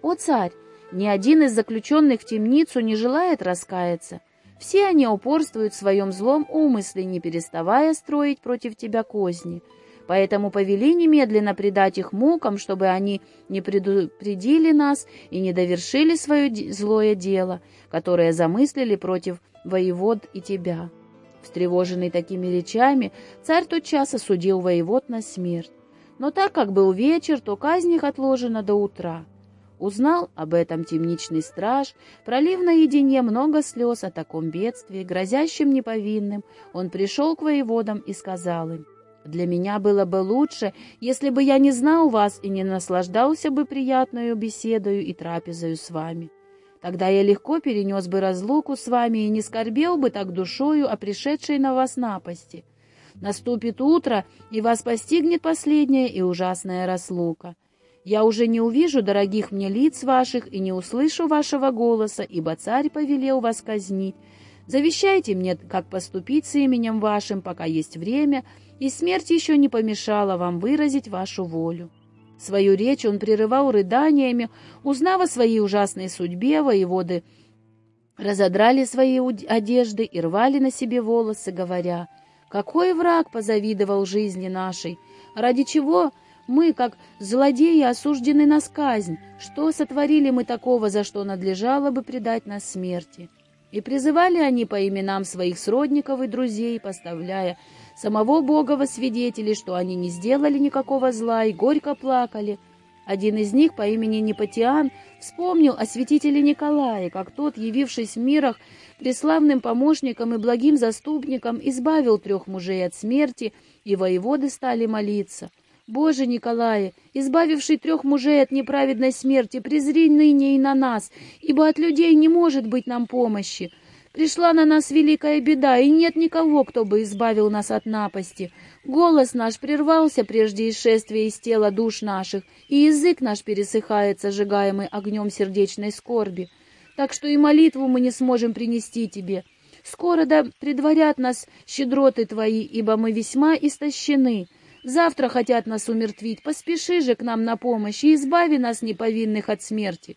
«О, царь, ни один из заключенных в темницу не желает раскаяться. Все они упорствуют в своем злом умысле, не переставая строить против тебя козни. Поэтому повели немедленно предать их мукам, чтобы они не предупредили нас и не довершили свое злое дело, которое замыслили против воевод и тебя». Встревоженный такими речами, царь тотчас осудил воевод на смерть. Но так как был вечер, то казнь их отложена до утра. Узнал об этом темничный страж, пролив наедине много слез о таком бедствии, грозящем неповинным, он пришел к воеводам и сказал им, для меня было бы лучше, если бы я не знал вас и не наслаждался бы приятную беседою и трапезою с вами. Тогда я легко перенес бы разлуку с вами и не скорбел бы так душою о пришедшей на вас напасти. Наступит утро, и вас постигнет последняя и ужасная разлука. Я уже не увижу дорогих мне лиц ваших и не услышу вашего голоса, ибо царь повелел вас казнить. Завещайте мне, как поступить с именем вашим, пока есть время, и смерть еще не помешала вам выразить вашу волю». Свою речь он прерывал рыданиями, узнав о своей ужасной судьбе, воеводы разодрали свои одежды и рвали на себе волосы, говоря, «Какой враг позавидовал жизни нашей! Ради чего мы, как злодеи, осуждены на казнь? Что сотворили мы такого, за что надлежало бы предать нас смерти?» И призывали они по именам своих сродников и друзей, поставляя самого Бога во свидетели, что они не сделали никакого зла и горько плакали. Один из них по имени Непотиан вспомнил о святителе Николае, как тот, явившись в мирах, преславным помощником и благим заступником, избавил трех мужей от смерти, и воеводы стали молиться. «Боже, Николае, избавивший трех мужей от неправедной смерти, презри ныне и на нас, ибо от людей не может быть нам помощи. Пришла на нас великая беда, и нет никого, кто бы избавил нас от напасти. Голос наш прервался прежде исшествия из тела душ наших, и язык наш пересыхает, сожигаемый огнем сердечной скорби. Так что и молитву мы не сможем принести тебе. Скоро да предварят нас щедроты твои, ибо мы весьма истощены. Завтра хотят нас умертвить, поспеши же к нам на помощь и избави нас неповинных от смерти»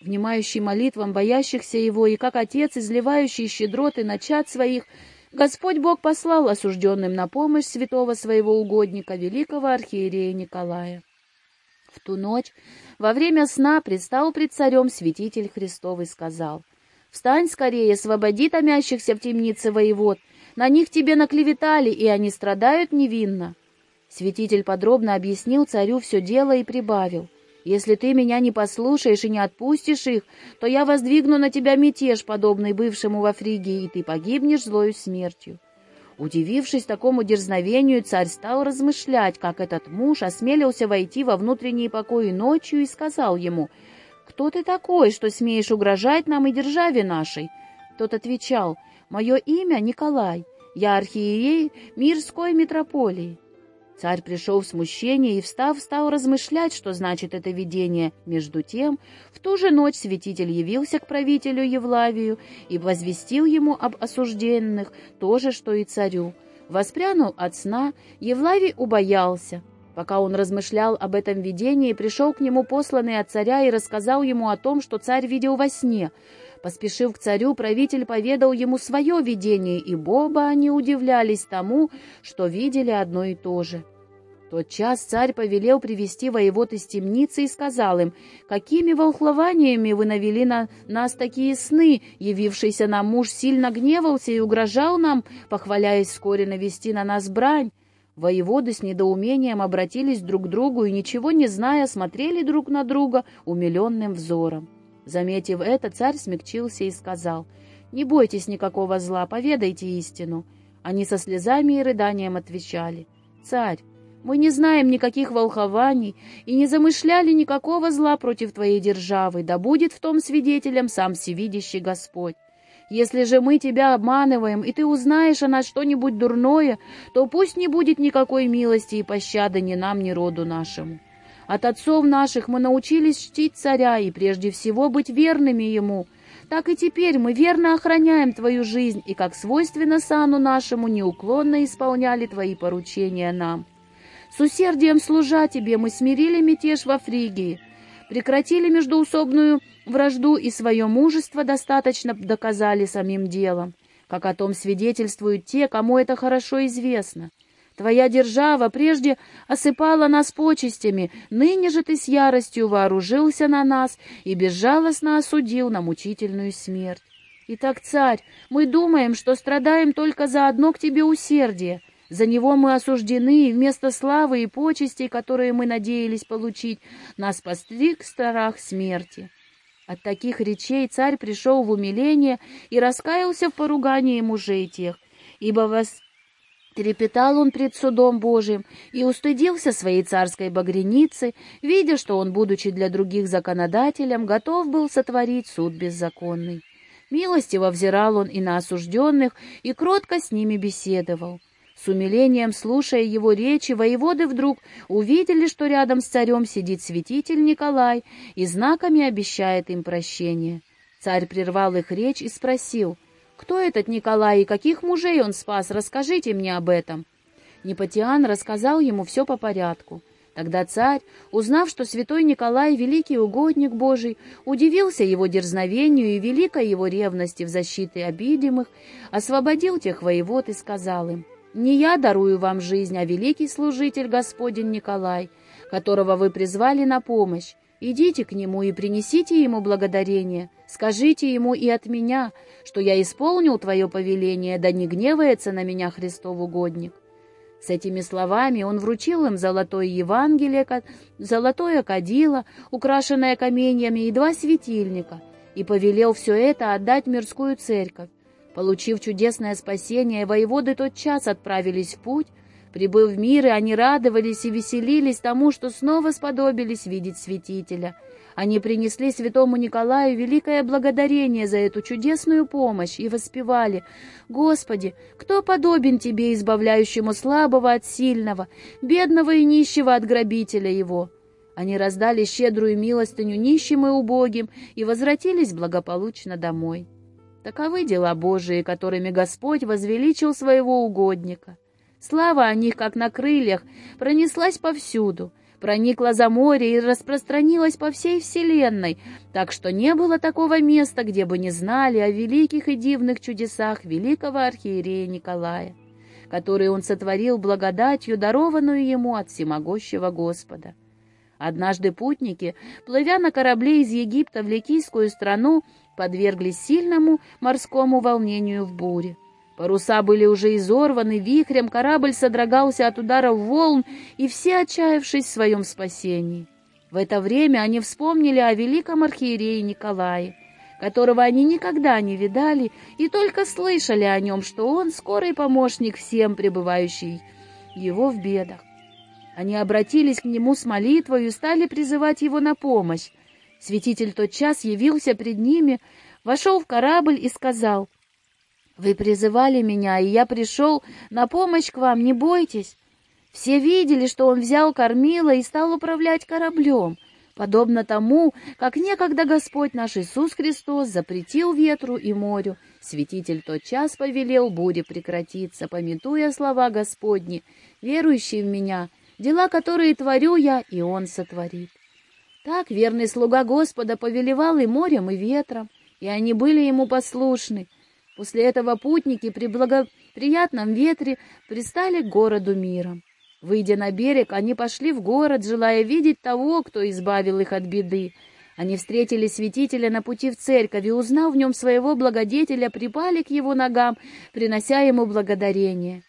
внимающий молитвам боящихся его, и как отец, изливающий щедроты на чад своих, Господь Бог послал осужденным на помощь святого своего угодника, великого архиерея Николая. В ту ночь, во время сна, предстал пред царем святитель Христов и сказал, «Встань скорее, освободи томящихся в темнице воевод, на них тебе наклеветали, и они страдают невинно». Святитель подробно объяснил царю все дело и прибавил, если ты меня не послушаешь и не отпустишь их, то я воздвигну на тебя мятеж, подобный бывшему во Фригии, и ты погибнешь злою смертью». Удивившись такому дерзновению, царь стал размышлять, как этот муж осмелился войти во внутренние покои ночью и сказал ему, «Кто ты такой, что смеешь угрожать нам и державе нашей?» Тот отвечал, «Мое имя Николай, я архиерей Мирской митрополии». Царь пришел в смущение и, встав, стал размышлять, что значит это видение. Между тем, в ту же ночь святитель явился к правителю Евлавию и возвестил ему об осужденных, то же, что и царю. Воспрянул от сна, Евлавий убоялся. Пока он размышлял об этом видении, пришел к нему посланный от царя и рассказал ему о том, что царь видел во сне. Поспешив к царю, правитель поведал ему свое видение, и оба они удивлялись тому, что видели одно и то же. тот час царь повелел привести воевод из темницы и сказал им, «Какими волхлованиями вы навели на нас такие сны? Явившийся нам муж сильно гневался и угрожал нам, похваляясь вскоре навести на нас брань». Воеводы с недоумением обратились друг к другу и, ничего не зная, смотрели друг на друга умиленным взором. Заметив это, царь смягчился и сказал, «Не бойтесь никакого зла, поведайте истину». Они со слезами и рыданием отвечали, «Царь, мы не знаем никаких волхований и не замышляли никакого зла против твоей державы, да будет в том свидетелем сам всевидящий Господь. Если же мы тебя обманываем, и ты узнаешь о нас что-нибудь дурное, то пусть не будет никакой милости и пощады ни нам, ни роду нашему. От отцов наших мы научились чтить царя и прежде всего быть верными ему. Так и теперь мы верно охраняем твою жизнь и, как свойственно сану нашему, неуклонно исполняли твои поручения нам. С усердием служа тебе мы смирили мятеж во Фригии, прекратили междуусобную вражду и свое мужество достаточно доказали самим делом, как о том свидетельствуют те, кому это хорошо известно. Твоя держава прежде осыпала нас почестями, ныне же ты с яростью вооружился на нас и безжалостно осудил на мучительную смерть. Итак, царь, мы думаем, что страдаем только за одно к тебе усердие. За него мы осуждены, и вместо славы и почестей, которые мы надеялись получить, нас постриг страх смерти. От таких речей царь пришел в умиление и раскаялся в поругании мужей тех, ибо вос Трепетал он пред судом Божиим и устыдился своей царской багреницы, видя, что он, будучи для других законодателем, готов был сотворить суд беззаконный. Милостиво взирал он и на осужденных, и кротко с ними беседовал. С умилением, слушая его речи, воеводы вдруг увидели, что рядом с царем сидит святитель Николай и знаками обещает им прощение. Царь прервал их речь и спросил — кто этот Николай и каких мужей он спас? Расскажите мне об этом». Непотиан рассказал ему все по порядку. Тогда царь, узнав, что святой Николай, великий угодник Божий, удивился его дерзновению и великой его ревности в защите обидимых, освободил тех воевод и сказал им, «Не я дарую вам жизнь, а великий служитель Господень Николай, которого вы призвали на помощь. Идите к нему и принесите ему благодарение. Скажите ему и от меня, что я исполнил твое повеление, да не гневается на меня Христов угодник». С этими словами он вручил им золотое Евангелие, золотое кадило, украшенное каменьями, и два светильника, и повелел все это отдать мирскую церковь. Получив чудесное спасение, воеводы тот час отправились в путь. Прибыв в мир, и они радовались и веселились тому, что снова сподобились видеть святителя — они принесли святому Николаю великое благодарение за эту чудесную помощь и воспевали «Господи, кто подобен Тебе, избавляющему слабого от сильного, бедного и нищего от грабителя его?» Они раздали щедрую милостыню нищим и убогим и возвратились благополучно домой. Таковы дела Божии, которыми Господь возвеличил своего угодника. Слава о них, как на крыльях, пронеслась повсюду — проникла за море и распространилась по всей вселенной, так что не было такого места, где бы не знали о великих и дивных чудесах великого архиерея Николая, которые он сотворил благодатью, дарованную ему от всемогущего Господа. Однажды путники, плывя на корабле из Египта в Ликийскую страну, подверглись сильному морскому волнению в буре. Паруса были уже изорваны вихрем, корабль содрогался от ударов волн, и все, отчаявшись в своем спасении. В это время они вспомнили о великом архиерее Николае, которого они никогда не видали и только слышали о нем, что он скорый помощник всем пребывающим его в бедах. Они обратились к нему с молитвой и стали призывать его на помощь. Святитель тотчас явился пред ними, вошел в корабль и сказал — вы призывали меня, и я пришел на помощь к вам, не бойтесь. Все видели, что он взял кормила и стал управлять кораблем, подобно тому, как некогда Господь наш Иисус Христос запретил ветру и морю. Святитель тот час повелел буре прекратиться, пометуя слова Господни, верующий в меня, дела, которые творю я, и он сотворит. Так верный слуга Господа повелевал и морем, и ветром, и они были ему послушны, После этого путники при благоприятном ветре пристали к городу мира. Выйдя на берег, они пошли в город, желая видеть того, кто избавил их от беды. Они встретили святителя на пути в церковь и, узнав в нем своего благодетеля, припали к его ногам, принося ему благодарение.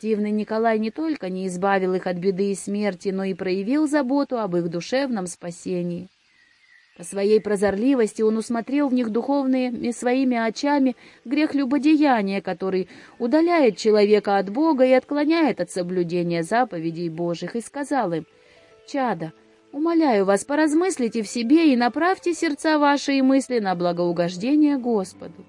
Дивный Николай не только не избавил их от беды и смерти, но и проявил заботу об их душевном спасении. Своей прозорливости он усмотрел в них духовными своими очами грех любодеяния, который удаляет человека от Бога и отклоняет от соблюдения заповедей Божьих, и сказал им, «Чада, умоляю вас, поразмыслите в себе и направьте сердца ваши и мысли на благоугождение Господу.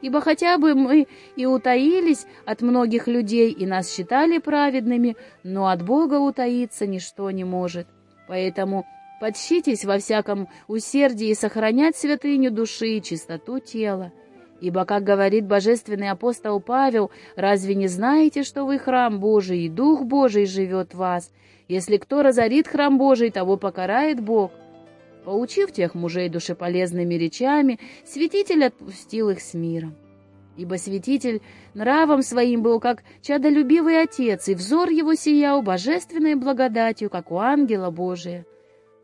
Ибо хотя бы мы и утаились от многих людей и нас считали праведными, но от Бога утаиться ничто не может. Поэтому Подщитесь во всяком усердии сохранять святыню души и чистоту тела. Ибо, как говорит божественный апостол Павел, разве не знаете, что вы храм Божий, и Дух Божий живет в вас? Если кто разорит храм Божий, того покарает Бог. Поучив тех мужей душеполезными речами, святитель отпустил их с миром. Ибо святитель нравом своим был, как чадолюбивый отец, и взор его сиял божественной благодатью, как у ангела Божия.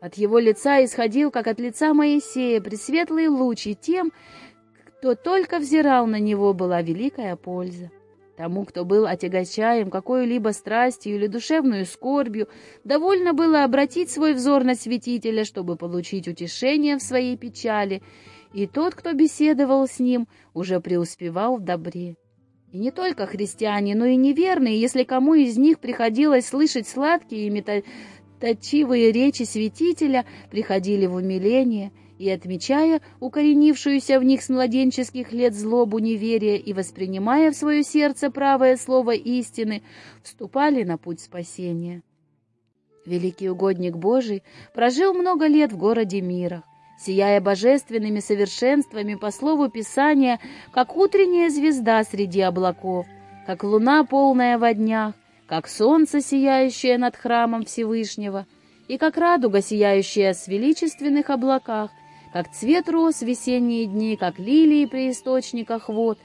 От его лица исходил, как от лица Моисея, пресветлый луч, и тем, кто только взирал на него, была великая польза. Тому, кто был отягощаем какой-либо страстью или душевную скорбью, довольно было обратить свой взор на святителя, чтобы получить утешение в своей печали, и тот, кто беседовал с ним, уже преуспевал в добре. И не только христиане, но и неверные, если кому из них приходилось слышать сладкие и Точивые речи святителя приходили в умиление, и, отмечая укоренившуюся в них с младенческих лет злобу неверия и воспринимая в свое сердце правое слово истины, вступали на путь спасения. Великий угодник Божий прожил много лет в городе Мирах, сияя божественными совершенствами по слову Писания, как утренняя звезда среди облаков, как луна, полная во днях, как солнце, сияющее над храмом Всевышнего, и как радуга, сияющая с величественных облаках, как цвет роз в весенние дни, как лилии при источниках вод,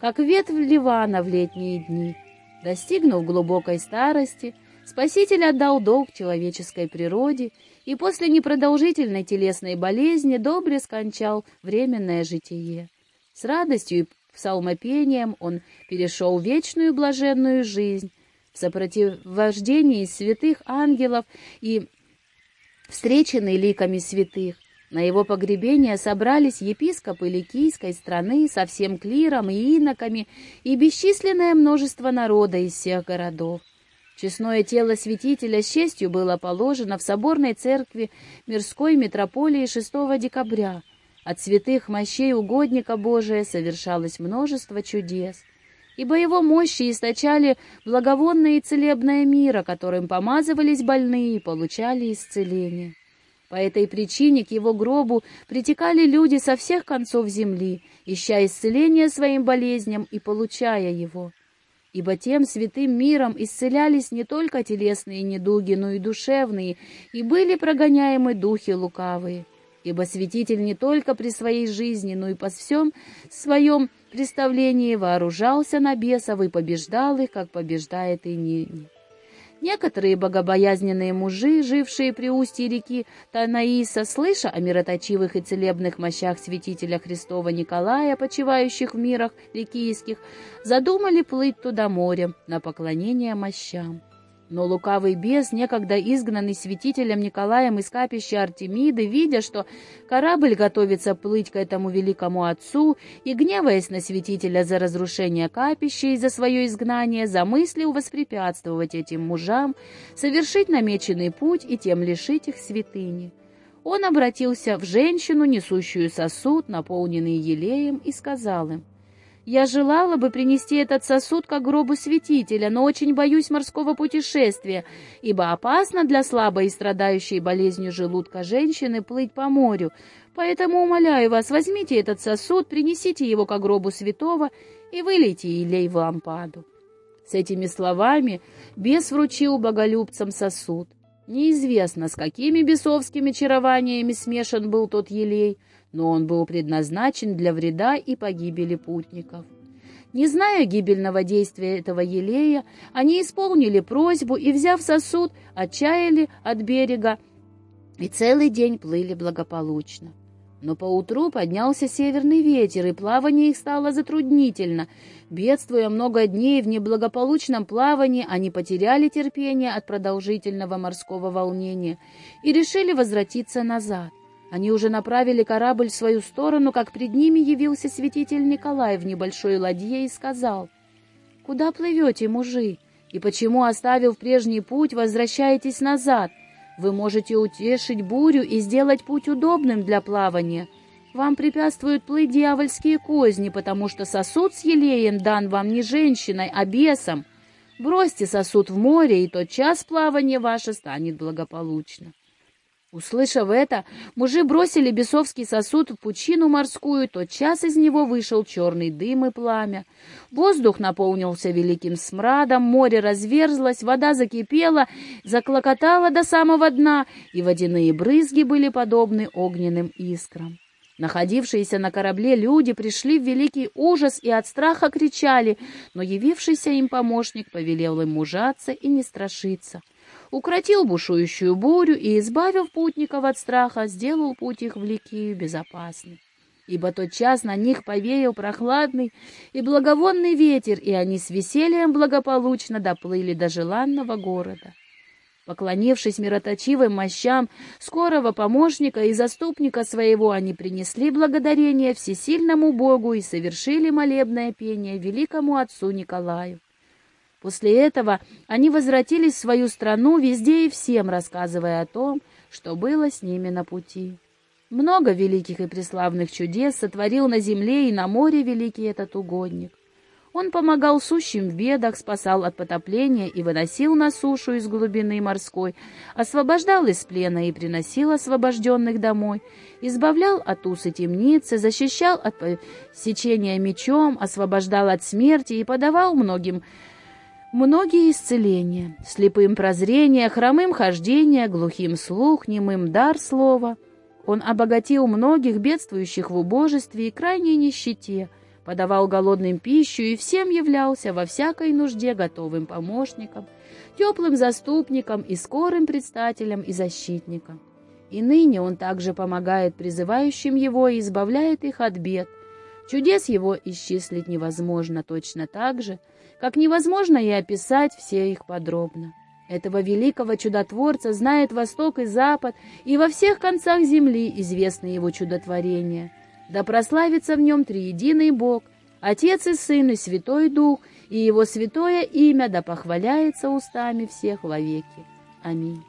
как ветвь ливана в летние дни. Достигнув глубокой старости, Спаситель отдал долг человеческой природе и после непродолжительной телесной болезни добре скончал временное житие. С радостью и псалмопением он перешел вечную блаженную жизнь, в сопротивождении святых ангелов и встреченный ликами святых. На его погребение собрались епископы Ликийской страны со всем клиром и иноками и бесчисленное множество народа из всех городов. Честное тело святителя с честью было положено в соборной церкви мирской митрополии 6 декабря. От святых мощей угодника Божия совершалось множество чудес — ибо его мощи источали благовонное и целебное мира, которым помазывались больные и получали исцеление. По этой причине к его гробу притекали люди со всех концов земли, ища исцеления своим болезням и получая его. Ибо тем святым миром исцелялись не только телесные недуги, но и душевные, и были прогоняемы духи лукавые. Ибо святитель не только при своей жизни, но и по всем своем представлении вооружался на бесов и побеждал их, как побеждает и ныне. Некоторые богобоязненные мужи, жившие при устье реки Танаиса, слыша о мироточивых и целебных мощах святителя Христова Николая, почивающих в мирах рекийских, задумали плыть туда морем на поклонение мощам. Но лукавый бес, некогда изгнанный святителем Николаем из капища Артемиды, видя, что корабль готовится плыть к этому великому отцу, и, гневаясь на святителя за разрушение капища и за свое изгнание, замыслил воспрепятствовать этим мужам, совершить намеченный путь и тем лишить их святыни. Он обратился в женщину, несущую сосуд, наполненный елеем, и сказал им, я желала бы принести этот сосуд к гробу святителя, но очень боюсь морского путешествия, ибо опасно для слабой и страдающей болезнью желудка женщины плыть по морю. Поэтому умоляю вас, возьмите этот сосуд, принесите его к гробу святого и вылейте елей в лампаду». С этими словами бес вручил боголюбцам сосуд. Неизвестно, с какими бесовскими чарованиями смешан был тот елей — но он был предназначен для вреда и погибели путников. Не зная гибельного действия этого елея, они исполнили просьбу и, взяв сосуд, отчаяли от берега и целый день плыли благополучно. Но поутру поднялся северный ветер, и плавание их стало затруднительно. Бедствуя много дней в неблагополучном плавании, они потеряли терпение от продолжительного морского волнения и решили возвратиться назад. Они уже направили корабль в свою сторону, как пред ними явился святитель Николай в небольшой ладье и сказал, «Куда плывете, мужи? И почему, оставив прежний путь, возвращаетесь назад? Вы можете утешить бурю и сделать путь удобным для плавания. Вам препятствуют плыть дьявольские козни, потому что сосуд с елеем дан вам не женщиной, а бесом. Бросьте сосуд в море, и тот час плавания ваше станет благополучно». Услышав это, мужи бросили бесовский сосуд в пучину морскую, тот час из него вышел черный дым и пламя. Воздух наполнился великим смрадом, море разверзлось, вода закипела, заклокотала до самого дна, и водяные брызги были подобны огненным искрам. Находившиеся на корабле люди пришли в великий ужас и от страха кричали, но явившийся им помощник повелел им мужаться и не страшиться укротил бушующую бурю и, избавив путников от страха, сделал путь их в Ликию безопасным. Ибо тот час на них повеял прохладный и благовонный ветер, и они с весельем благополучно доплыли до желанного города. Поклонившись мироточивым мощам скорого помощника и заступника своего, они принесли благодарение всесильному Богу и совершили молебное пение великому отцу Николаю. После этого они возвратились в свою страну везде и всем, рассказывая о том, что было с ними на пути. Много великих и преславных чудес сотворил на земле и на море великий этот угодник. Он помогал сущим в бедах, спасал от потопления и выносил на сушу из глубины морской, освобождал из плена и приносил освобожденных домой, избавлял от усы темницы, защищал от сечения мечом, освобождал от смерти и подавал многим Многие исцеления, слепым прозрение, хромым хождение, глухим слух, немым дар слова. Он обогатил многих бедствующих в убожестве и крайней нищете, подавал голодным пищу и всем являлся во всякой нужде готовым помощником, теплым заступником и скорым предстателем и защитником. И ныне он также помогает призывающим его и избавляет их от бед. Чудес его исчислить невозможно точно так же, как невозможно и описать все их подробно. Этого великого чудотворца знает Восток и Запад, и во всех концах земли известны его чудотворения. Да прославится в нем триединый Бог, Отец и Сын и Святой Дух, и его святое имя да похваляется устами всех вовеки. Аминь.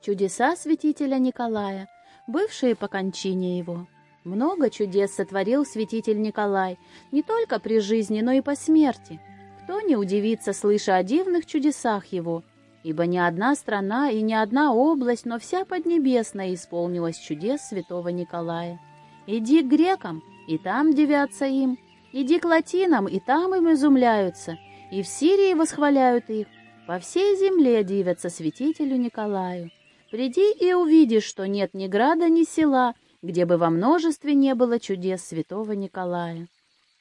Чудеса святителя Николая, бывшие по кончине его. Много чудес сотворил святитель Николай, не только при жизни, но и по смерти. Кто не удивится, слыша о дивных чудесах его? Ибо ни одна страна и ни одна область, но вся Поднебесная исполнилась чудес святого Николая. Иди к грекам, и там дивятся им, иди к латинам, и там им изумляются, и в Сирии восхваляют их, по всей земле дивятся святителю Николаю. Приди и увидишь, что нет ни града, ни села, где бы во множестве не было чудес святого Николая.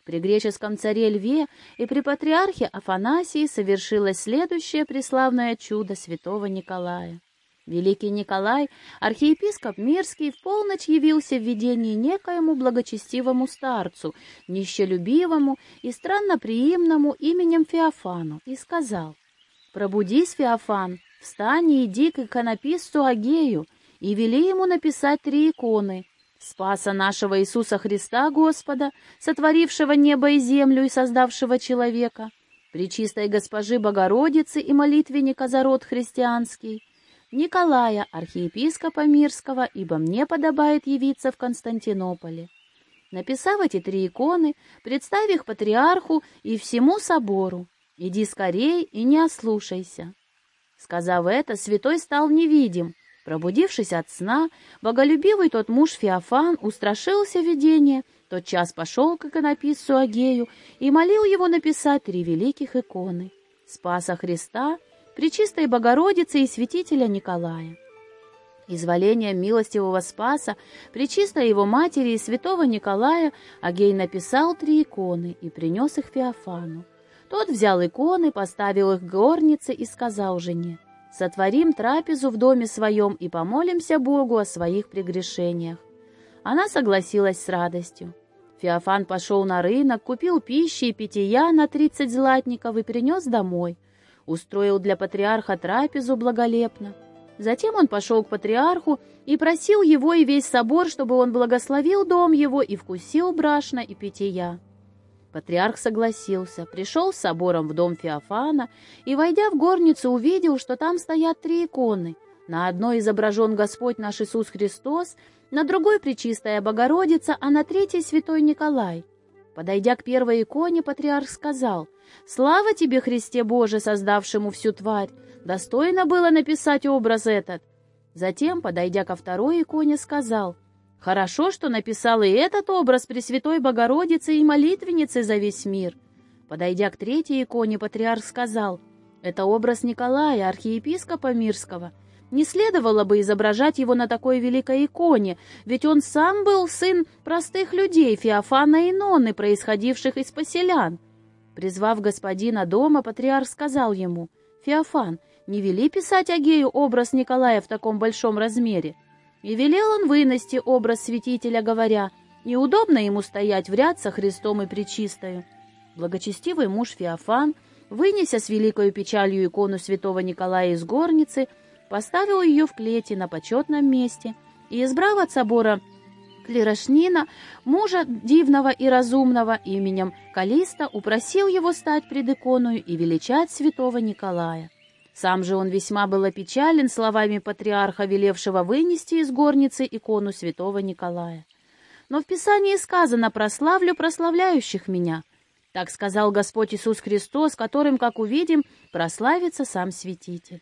При греческом царе Льве и при патриархе Афанасии совершилось следующее преславное чудо святого Николая. Великий Николай, архиепископ Мирский, в полночь явился в видении некоему благочестивому старцу, нищелюбивому и странноприимному именем Феофану, и сказал, «Пробудись, Феофан, встань и иди к иконописцу Агею, и вели ему написать три иконы — Спаса нашего Иисуса Христа, Господа, сотворившего небо и землю и создавшего человека, Пречистой Госпожи Богородицы и молитвенника за род христианский, Николая, архиепископа Мирского, ибо мне подобает явиться в Константинополе. Написав эти три иконы, представь их патриарху и всему собору. Иди скорей и не ослушайся. Сказав это, святой стал невидим, Пробудившись от сна, боголюбивый тот муж Феофан устрашился видения, тотчас пошел к иконописцу Агею и молил его написать три великих иконы — Спаса Христа, Пречистой Богородицы и Святителя Николая. Изволением милостивого Спаса, Пречистой его матери и святого Николая Агей написал три иконы и принес их Феофану. Тот взял иконы, поставил их в горнице и сказал жене — сотворим трапезу в доме своем и помолимся Богу о своих прегрешениях. Она согласилась с радостью. Феофан пошел на рынок, купил пищи и питья на тридцать златников и принес домой. Устроил для патриарха трапезу благолепно. Затем он пошел к патриарху и просил его и весь собор, чтобы он благословил дом его и вкусил брашна и питья. Патриарх согласился, пришел с собором в дом Феофана и, войдя в горницу, увидел, что там стоят три иконы. На одной изображен Господь наш Иисус Христос, на другой Пречистая Богородица, а на третьей Святой Николай. Подойдя к первой иконе, патриарх сказал, «Слава тебе, Христе Боже, создавшему всю тварь! Достойно было написать образ этот». Затем, подойдя ко второй иконе, сказал, — Хорошо, что написал и этот образ Пресвятой Богородицы и молитвенницы за весь мир. Подойдя к третьей иконе, патриарх сказал, «Это образ Николая, архиепископа Мирского. Не следовало бы изображать его на такой великой иконе, ведь он сам был сын простых людей, Феофана и Нонны, происходивших из поселян». Призвав господина дома, патриарх сказал ему, «Феофан, не вели писать Агею образ Николая в таком большом размере». И велел он вынести образ святителя, говоря, неудобно ему стоять в ряд со Христом и Пречистою. Благочестивый муж Феофан, вынеся с великою печалью икону святого Николая из горницы, поставил ее в клете на почетном месте и, избрав от собора Клерошнина, мужа дивного и разумного именем Калиста, упросил его стать пред иконую и величать святого Николая. Сам же он весьма был опечален словами патриарха, велевшего вынести из горницы икону святого Николая. Но в Писании сказано «прославлю прославляющих меня». Так сказал Господь Иисус Христос, которым, как увидим, прославится сам святитель.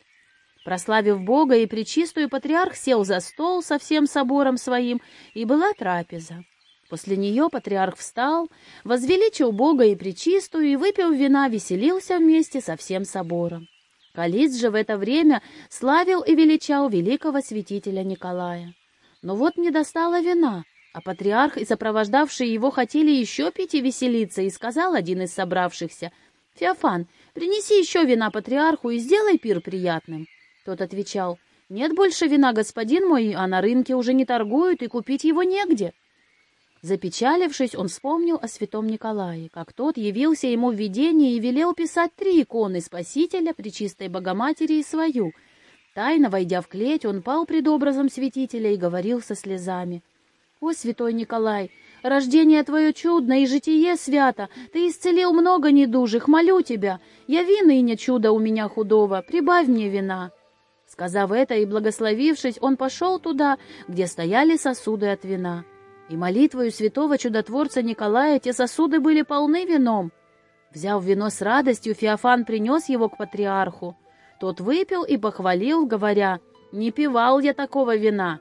Прославив Бога и Пречистую, патриарх сел за стол со всем собором своим, и была трапеза. После нее патриарх встал, возвеличил Бога и Пречистую и, выпил вина, веселился вместе со всем собором. Калист же в это время славил и величал великого святителя Николая. Но вот не достало вина, а патриарх и сопровождавшие его хотели еще пить и веселиться, и сказал один из собравшихся, «Феофан, принеси еще вина патриарху и сделай пир приятным». Тот отвечал, «Нет больше вина, господин мой, а на рынке уже не торгуют, и купить его негде». Запечалившись, он вспомнил о святом Николае, как тот явился ему в видении и велел писать три иконы Спасителя, Пречистой Богоматери и свою. Тайно войдя в клеть, он пал пред образом святителя и говорил со слезами. «О, святой Николай, рождение твое чудно и житие свято, ты исцелил много недужих, молю тебя, яви ныне чудо у меня худого, прибавь мне вина». Сказав это и благословившись, он пошел туда, где стояли сосуды от вина и молитвою святого чудотворца Николая те сосуды были полны вином. Взяв вино с радостью, Феофан принес его к патриарху. Тот выпил и похвалил, говоря, «Не пивал я такого вина».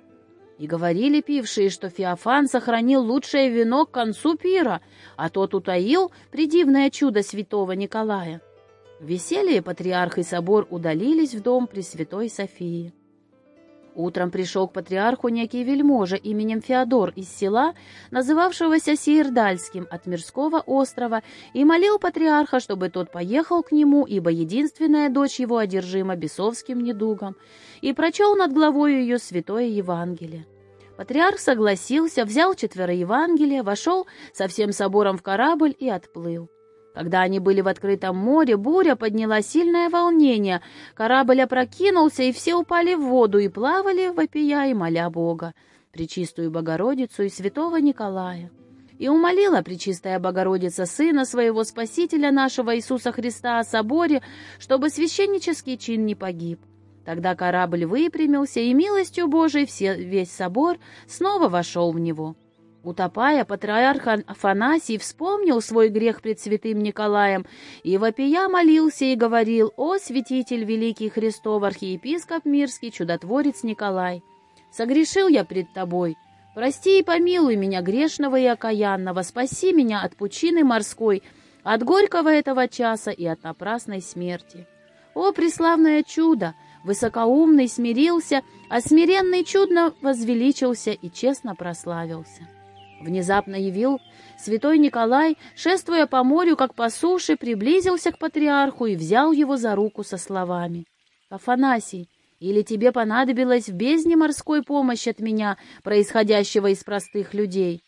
И говорили пившие, что Феофан сохранил лучшее вино к концу пира, а тот утаил придивное чудо святого Николая. Веселье патриарх и собор удалились в дом Пресвятой Софии. Утром пришел к патриарху некий вельможа именем Феодор из села, называвшегося Сиердальским от Мирского острова, и молил патриарха, чтобы тот поехал к нему, ибо единственная дочь его одержима бесовским недугом, и прочел над главой ее святое Евангелие. Патриарх согласился, взял четверо Евангелия, вошел со всем собором в корабль и отплыл. Когда они были в открытом море, буря подняла сильное волнение. Корабль опрокинулся, и все упали в воду и плавали, вопия и моля Бога, Пречистую Богородицу и святого Николая. И умолила Пречистая Богородица Сына своего Спасителя нашего Иисуса Христа о соборе, чтобы священнический чин не погиб. Тогда корабль выпрямился, и милостью Божией все, весь собор снова вошел в него. Утопая, патриарх Афанасий вспомнил свой грех пред святым Николаем и вопия молился и говорил, «О, святитель великий Христов, архиепископ мирский, чудотворец Николай! Согрешил я пред тобой, прости и помилуй меня, грешного и окаянного, спаси меня от пучины морской, от горького этого часа и от напрасной смерти. О, преславное чудо! Высокоумный смирился, а смиренный чудно возвеличился и честно прославился. Внезапно явил святой Николай, шествуя по морю, как по суше, приблизился к патриарху и взял его за руку со словами. «Афанасий, или тебе понадобилась в бездне морской помощь от меня, происходящего из простых людей?»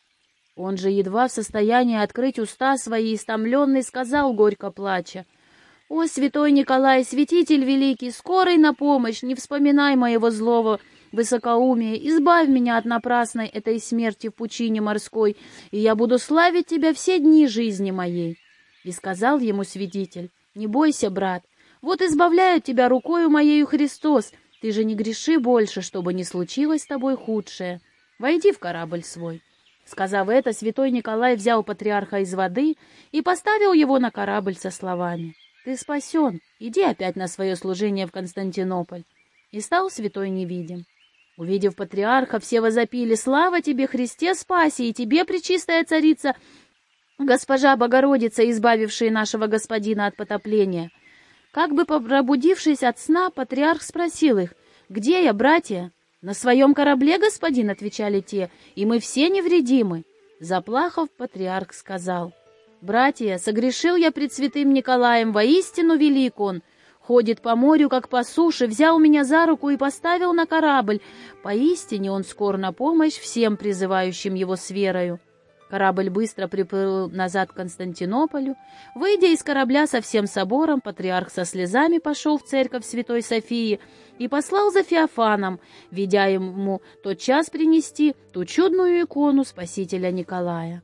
Он же, едва в состоянии открыть уста свои, истомленный, сказал, горько плача, «О, святой Николай, святитель великий, скорый на помощь, не вспоминай моего злого высокоумие, избавь меня от напрасной этой смерти в пучине морской, и я буду славить тебя все дни жизни моей». И сказал ему свидетель, «Не бойся, брат, вот избавляет тебя рукою моею Христос, ты же не греши больше, чтобы не случилось с тобой худшее. Войди в корабль свой». Сказав это, святой Николай взял патриарха из воды и поставил его на корабль со словами, «Ты спасен, иди опять на свое служение в Константинополь». И стал святой невидим. Увидев патриарха, все возопили «Слава тебе, Христе, спаси, и тебе, пречистая царица, госпожа Богородица, избавившая нашего господина от потопления!» Как бы пробудившись от сна, патриарх спросил их «Где я, братья?» «На своем корабле, господин», — отвечали те, — «и мы все невредимы». Заплахов патриарх сказал «Братья, согрешил я пред святым Николаем, воистину велик он, Ходит по морю, как по суше, взял меня за руку и поставил на корабль. Поистине он скор на помощь всем призывающим его с верою. Корабль быстро приплыл назад к Константинополю. Выйдя из корабля со всем собором, патриарх со слезами пошел в церковь Святой Софии и послал за Феофаном, ведя ему тот час принести ту чудную икону Спасителя Николая.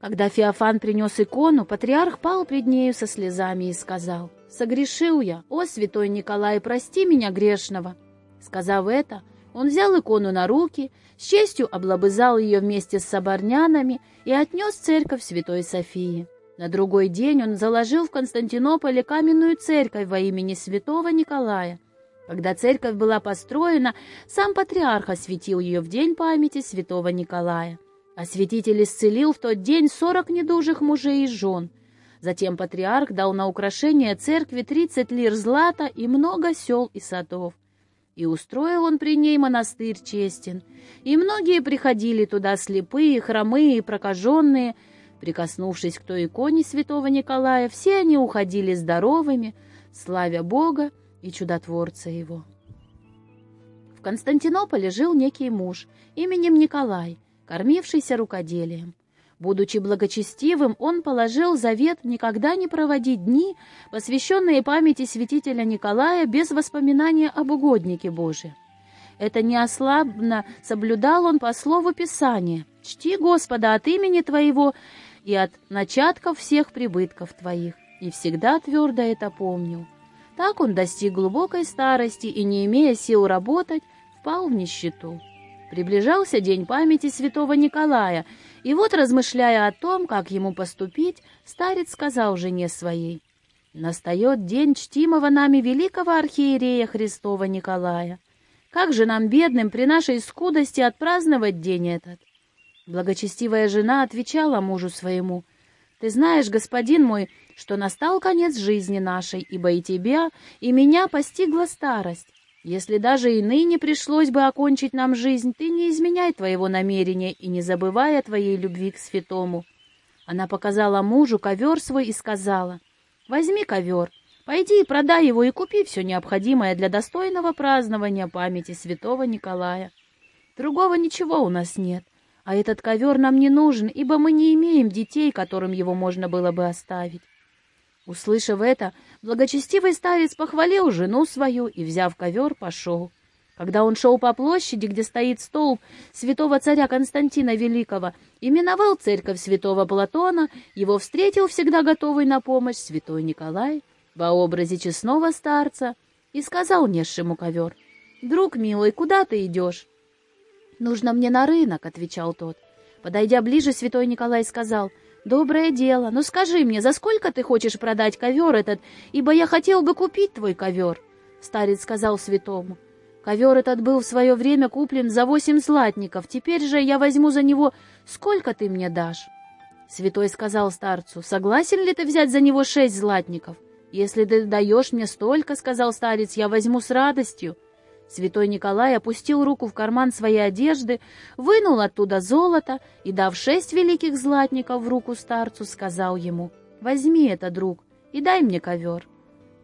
Когда Феофан принес икону, патриарх пал пред нею со слезами и сказал — Согрешил я, о, святой Николай, прости меня грешного. Сказав это, он взял икону на руки, с честью облобызал ее вместе с соборнянами и отнес церковь Святой Софии. На другой день он заложил в Константинополе каменную церковь во имени святого Николая. Когда церковь была построена, сам патриарх осветил ее в день памяти святого Николая. Святитель исцелил в тот день сорок недужих мужей и жен. Затем патриарх дал на украшение церкви тридцать лир злата и много сел и садов. И устроил он при ней монастырь честен. И многие приходили туда слепые, хромые прокаженные. Прикоснувшись к той иконе святого Николая, все они уходили здоровыми, славя Бога и чудотворца его. В Константинополе жил некий муж именем Николай, кормившийся рукоделием. Будучи благочестивым, он положил завет никогда не проводить дни, посвященные памяти святителя Николая без воспоминания об угоднике Божьем. Это неослабно соблюдал он по слову Писания. «Чти Господа от имени Твоего и от начатков всех прибытков Твоих». И всегда твердо это помнил. Так он достиг глубокой старости и, не имея сил работать, впал в нищету. Приближался день памяти святого Николая, и вот, размышляя о том, как ему поступить, старец сказал жене своей, «Настает день чтимого нами великого архиерея Христова Николая. Как же нам, бедным, при нашей скудости отпраздновать день этот?» Благочестивая жена отвечала мужу своему, «Ты знаешь, господин мой, что настал конец жизни нашей, ибо и тебя, и меня постигла старость. Если даже и ныне пришлось бы окончить нам жизнь, ты не изменяй твоего намерения и не забывай о твоей любви к святому. Она показала мужу ковер свой и сказала, «Возьми ковер, пойди и продай его и купи все необходимое для достойного празднования памяти святого Николая. Другого ничего у нас нет, а этот ковер нам не нужен, ибо мы не имеем детей, которым его можно было бы оставить. Услышав это, благочестивый старец похвалил жену свою и, взяв ковер, пошел. Когда он шел по площади, где стоит столб святого царя Константина Великого, и миновал церковь святого Платона, его встретил всегда готовый на помощь святой Николай во образе честного старца и сказал несшему ковер, «Друг милый, куда ты идешь?» «Нужно мне на рынок», — отвечал тот. Подойдя ближе, святой Николай сказал, «Доброе дело, но скажи мне, за сколько ты хочешь продать ковер этот, ибо я хотел бы купить твой ковер?» Старец сказал святому, «Ковер этот был в свое время куплен за восемь златников, теперь же я возьму за него, сколько ты мне дашь?» Святой сказал старцу, «Согласен ли ты взять за него шесть златников?» «Если ты даешь мне столько, — сказал старец, — я возьму с радостью». Святой Николай опустил руку в карман своей одежды, вынул оттуда золото и, дав шесть великих златников в руку старцу, сказал ему, «Возьми это, друг, и дай мне ковер».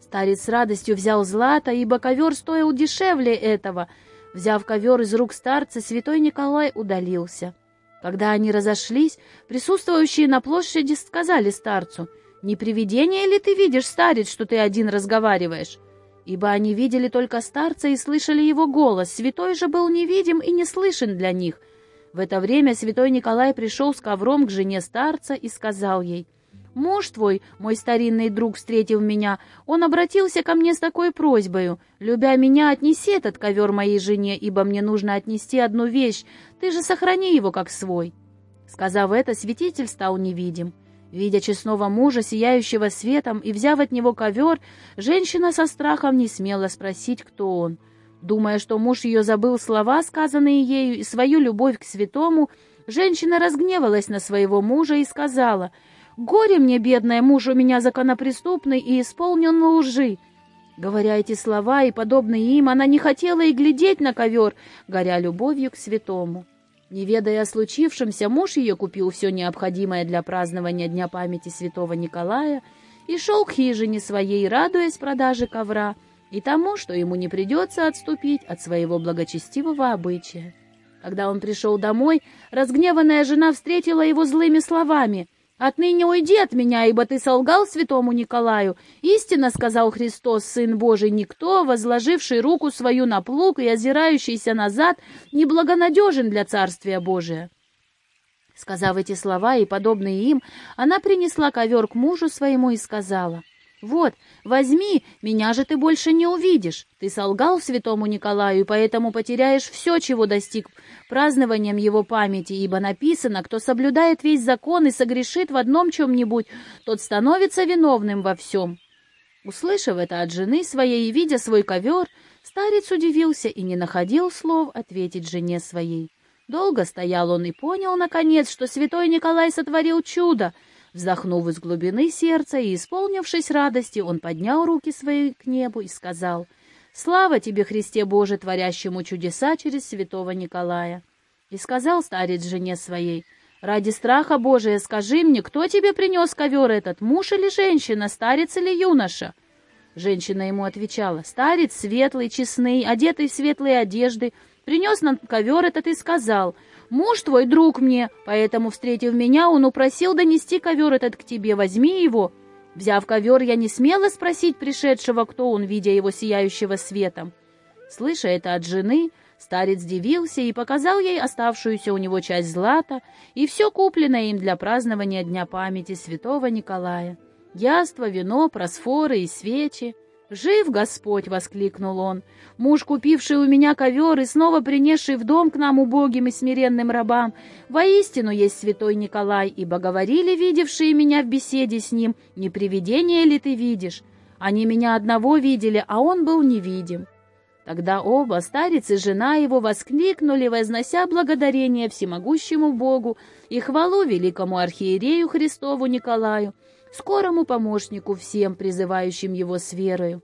Старец с радостью взял злато, ибо ковер стоил дешевле этого. Взяв ковер из рук старца, святой Николай удалился. Когда они разошлись, присутствующие на площади сказали старцу, «Не привидение ли ты видишь, старец, что ты один разговариваешь?» Ибо они видели только старца и слышали его голос, святой же был невидим и не слышен для них. В это время святой Николай пришел с ковром к жене старца и сказал ей, «Муж твой, мой старинный друг, встретив меня, он обратился ко мне с такой просьбою, любя меня, отнеси этот ковер моей жене, ибо мне нужно отнести одну вещь, ты же сохрани его как свой». Сказав это, святитель стал невидим. Видя честного мужа, сияющего светом, и взяв от него ковер, женщина со страхом не смела спросить, кто он. Думая, что муж ее забыл слова, сказанные ею, и свою любовь к святому, женщина разгневалась на своего мужа и сказала, «Горе мне, бедная, муж у меня законопреступный и исполнен лжи». Говоря эти слова и подобные им, она не хотела и глядеть на ковер, горя любовью к святому. Не ведая о случившемся, муж ее купил все необходимое для празднования Дня памяти святого Николая и шел к хижине своей, радуясь продаже ковра и тому, что ему не придется отступить от своего благочестивого обычая. Когда он пришел домой, разгневанная жена встретила его злыми словами — Отныне уйди от меня, ибо ты солгал святому Николаю. Истинно, — сказал Христос, Сын Божий, — никто, возложивший руку свою на плуг и озирающийся назад, неблагонадежен для Царствия Божия. Сказав эти слова и подобные им, она принесла ковер к мужу своему и сказала — «Вот, возьми, меня же ты больше не увидишь. Ты солгал святому Николаю, поэтому потеряешь все, чего достиг празднованием его памяти, ибо написано, кто соблюдает весь закон и согрешит в одном чем-нибудь, тот становится виновным во всем». Услышав это от жены своей и видя свой ковер, старец удивился и не находил слов ответить жене своей. Долго стоял он и понял, наконец, что святой Николай сотворил чудо. Вздохнув из глубины сердца и исполнившись радости, он поднял руки свои к небу и сказал, «Слава тебе, Христе Боже, творящему чудеса через святого Николая!» И сказал старец жене своей, «Ради страха Божия скажи мне, кто тебе принес ковер этот, муж или женщина, старец или юноша?» Женщина ему отвечала, «Старец светлый, честный, одетый в светлые одежды, принес нам ковер этот и сказал, «Муж твой друг мне, поэтому, встретив меня, он упросил донести ковер этот к тебе, возьми его». Взяв ковер, я не смела спросить пришедшего, кто он, видя его сияющего светом. Слыша это от жены, старец дивился и показал ей оставшуюся у него часть злата и все купленное им для празднования Дня памяти святого Николая. Яство, вино, просфоры и свечи — «Жив Господь!» — воскликнул он. «Муж, купивший у меня ковер и снова принесший в дом к нам убогим и смиренным рабам, воистину есть святой Николай, ибо говорили, видевшие меня в беседе с ним, не привидение ли ты видишь? Они меня одного видели, а он был невидим». Тогда оба, старец и жена его, воскликнули, вознося благодарение всемогущему Богу и хвалу великому архиерею Христову Николаю, скорому помощнику всем, призывающим его с верою.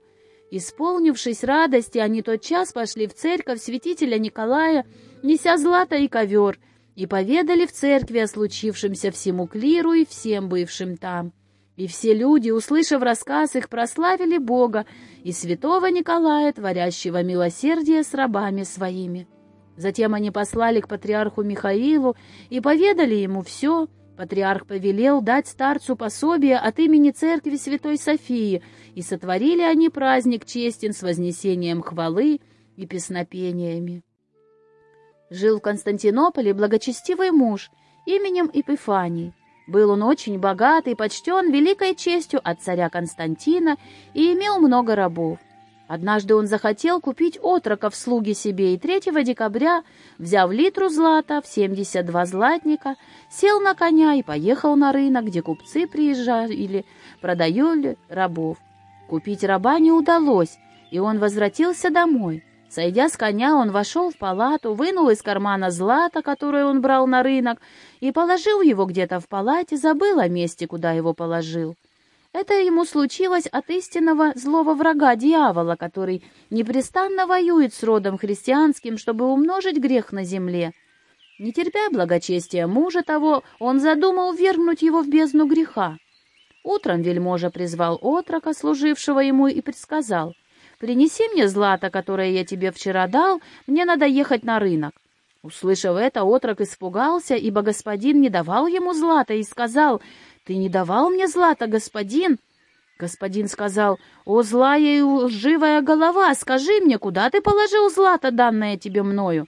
Исполнившись радости, они тотчас пошли в церковь святителя Николая, неся злато и ковер, и поведали в церкви о случившемся всему клиру и всем бывшим там. И все люди, услышав рассказ их, прославили Бога и святого Николая, творящего милосердие с рабами своими. Затем они послали к патриарху Михаилу и поведали ему все, Патриарх повелел дать старцу пособие от имени церкви Святой Софии, и сотворили они праздник честен с вознесением хвалы и песнопениями. Жил в Константинополе благочестивый муж именем Епифаний. Был он очень богат и почтен великой честью от царя Константина и имел много рабов. Однажды он захотел купить отрока в слуги себе, и 3 декабря, взяв литру злата в 72 златника, сел на коня и поехал на рынок, где купцы приезжали или продали рабов. Купить раба не удалось, и он возвратился домой. Сойдя с коня, он вошел в палату, вынул из кармана злато, которое он брал на рынок, и положил его где-то в палате, забыл о месте, куда его положил. Это ему случилось от истинного злого врага дьявола, который непрестанно воюет с родом христианским, чтобы умножить грех на земле. Не терпя благочестия мужа того, он задумал вергнуть его в бездну греха. Утром вельможа призвал отрока, служившего ему, и предсказал, «Принеси мне злато, которое я тебе вчера дал, мне надо ехать на рынок». Услышав это, отрок испугался, ибо господин не давал ему злата, и сказал, «Ты не давал мне злата, господин?» Господин сказал, «О, злая и лживая голова, скажи мне, куда ты положил злато, данное тебе мною?»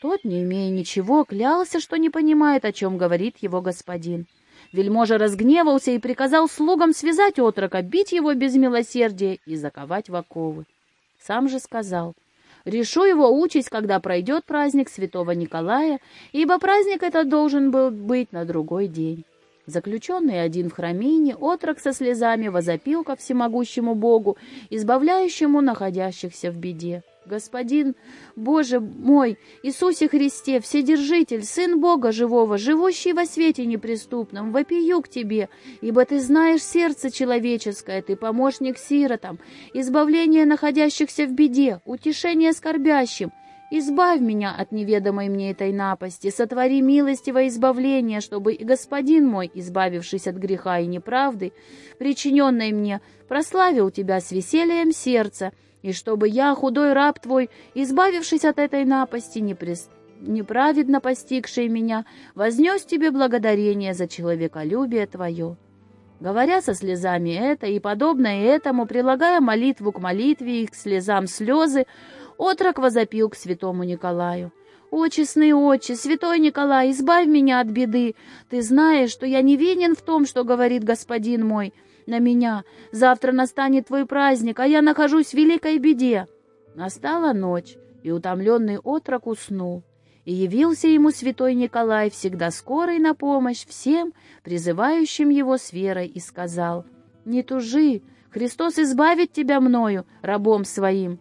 Тот, не имея ничего, клялся, что не понимает, о чем говорит его господин. Вельможа разгневался и приказал слугам связать отрока, бить его без милосердия и заковать в оковы. Сам же сказал, «Решу его участь, когда пройдет праздник святого Николая, ибо праздник этот должен был быть на другой день». Заключенный один в храмине, отрок со слезами возопил ко всемогущему Богу, избавляющему находящихся в беде. Господин, Боже мой, Иисусе Христе, Вседержитель, Сын Бога Живого, живущий во свете неприступном, вопию к Тебе, ибо Ты знаешь сердце человеческое, Ты помощник сиротам, избавление находящихся в беде, утешение скорбящим, Избавь меня от неведомой мне этой напасти, сотвори милостивое избавление, чтобы и Господин мой, избавившись от греха и неправды, причиненной мне, прославил Тебя с весельем сердца, и чтобы я, худой раб Твой, избавившись от этой напасти, неправедно постигшей меня, вознес Тебе благодарение за человеколюбие Твое». Говоря со слезами это и подобное этому, прилагая молитву к молитве и к слезам слезы, Отрок возопил к святому Николаю. «О, честный отче, святой Николай, избавь меня от беды! Ты знаешь, что я не винен в том, что говорит господин мой на меня. Завтра настанет твой праздник, а я нахожусь в великой беде». Настала ночь, и утомленный отрок уснул. И явился ему святой Николай, всегда скорый на помощь всем, призывающим его с верой, и сказал, «Не тужи, Христос избавит тебя мною, рабом своим».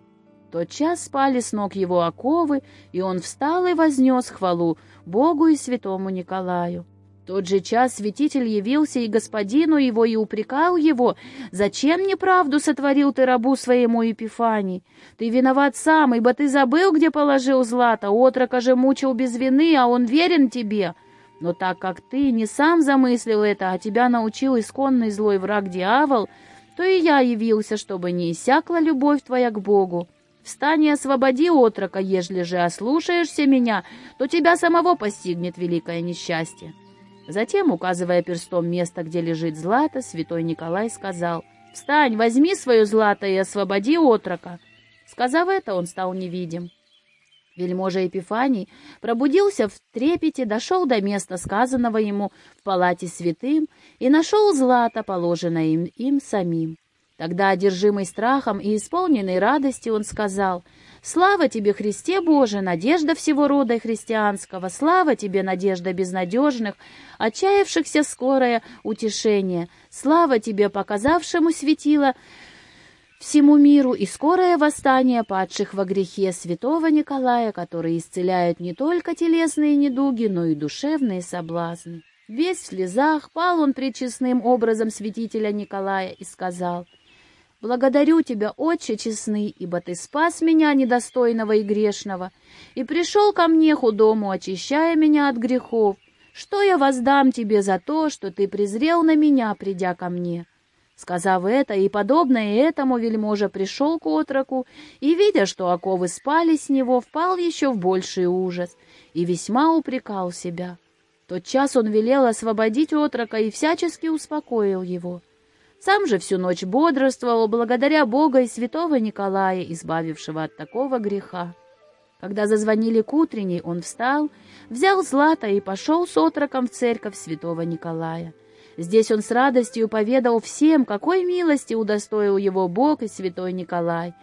Тот час спали с ног его оковы, и он встал и вознес хвалу Богу и святому Николаю. В тот же час святитель явился и господину его и упрекал его, «Зачем неправду сотворил ты рабу своему Епифаний? Ты виноват сам, ибо ты забыл, где положил злато, отрока же мучил без вины, а он верен тебе». Но так как ты не сам замыслил это, а тебя научил исконный злой враг дьявол, то и я явился, чтобы не иссякла любовь твоя к Богу. Встань и освободи отрока, ежели же ослушаешься меня, то тебя самого постигнет великое несчастье». Затем, указывая перстом место, где лежит злато, святой Николай сказал, «Встань, возьми свое злато и освободи отрока». Сказав это, он стал невидим. Вельможа Епифаний пробудился в трепете, дошел до места, сказанного ему в палате святым, и нашел злато, положенное им, им самим. Тогда, одержимый страхом и исполненный радости, он сказал, «Слава тебе, Христе Боже, надежда всего рода христианского! Слава тебе, надежда безнадежных, отчаявшихся скорое утешение! Слава тебе, показавшему светило всему миру и скорое восстание падших во грехе святого Николая, который исцеляет не только телесные недуги, но и душевные соблазны!» Весь в слезах пал он пред честным образом святителя Николая и сказал — Благодарю тебя, Отче честный, ибо ты спас меня, недостойного и грешного, и пришел ко мне худому, очищая меня от грехов. Что я воздам тебе за то, что ты презрел на меня, придя ко мне?» Сказав это и подобное этому, вельможа пришел к отроку и, видя, что оковы спали с него, впал еще в больший ужас и весьма упрекал себя. Тот час он велел освободить отрока и всячески успокоил его. Сам же всю ночь бодрствовал благодаря Бога и святого Николая, избавившего от такого греха. Когда зазвонили к утренней, он встал, взял злато и пошел с отроком в церковь святого Николая. Здесь он с радостью поведал всем, какой милости удостоил его Бог и святой Николай.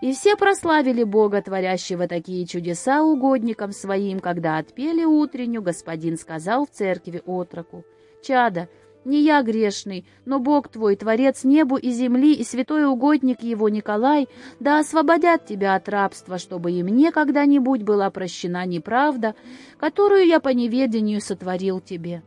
И все прославили Бога, творящего такие чудеса угодникам своим, когда отпели утреннюю, господин сказал в церкви отроку, «Чада, не я грешный, но Бог твой, Творец небу и земли, и святой угодник его Николай, да освободят тебя от рабства, чтобы и мне когда-нибудь была прощена неправда, которую я по неведению сотворил тебе».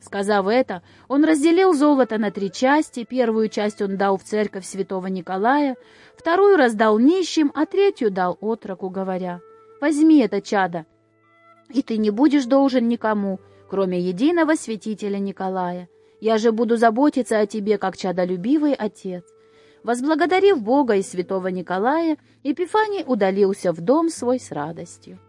Сказав это, он разделил золото на три части, первую часть он дал в церковь святого Николая, вторую раздал нищим, а третью дал отроку, говоря, «Возьми это чадо, и ты не будешь должен никому, кроме единого святителя Николая». Я же буду заботиться о тебе, как чадолюбивый отец». Возблагодарив Бога и святого Николая, Епифаний удалился в дом свой с радостью.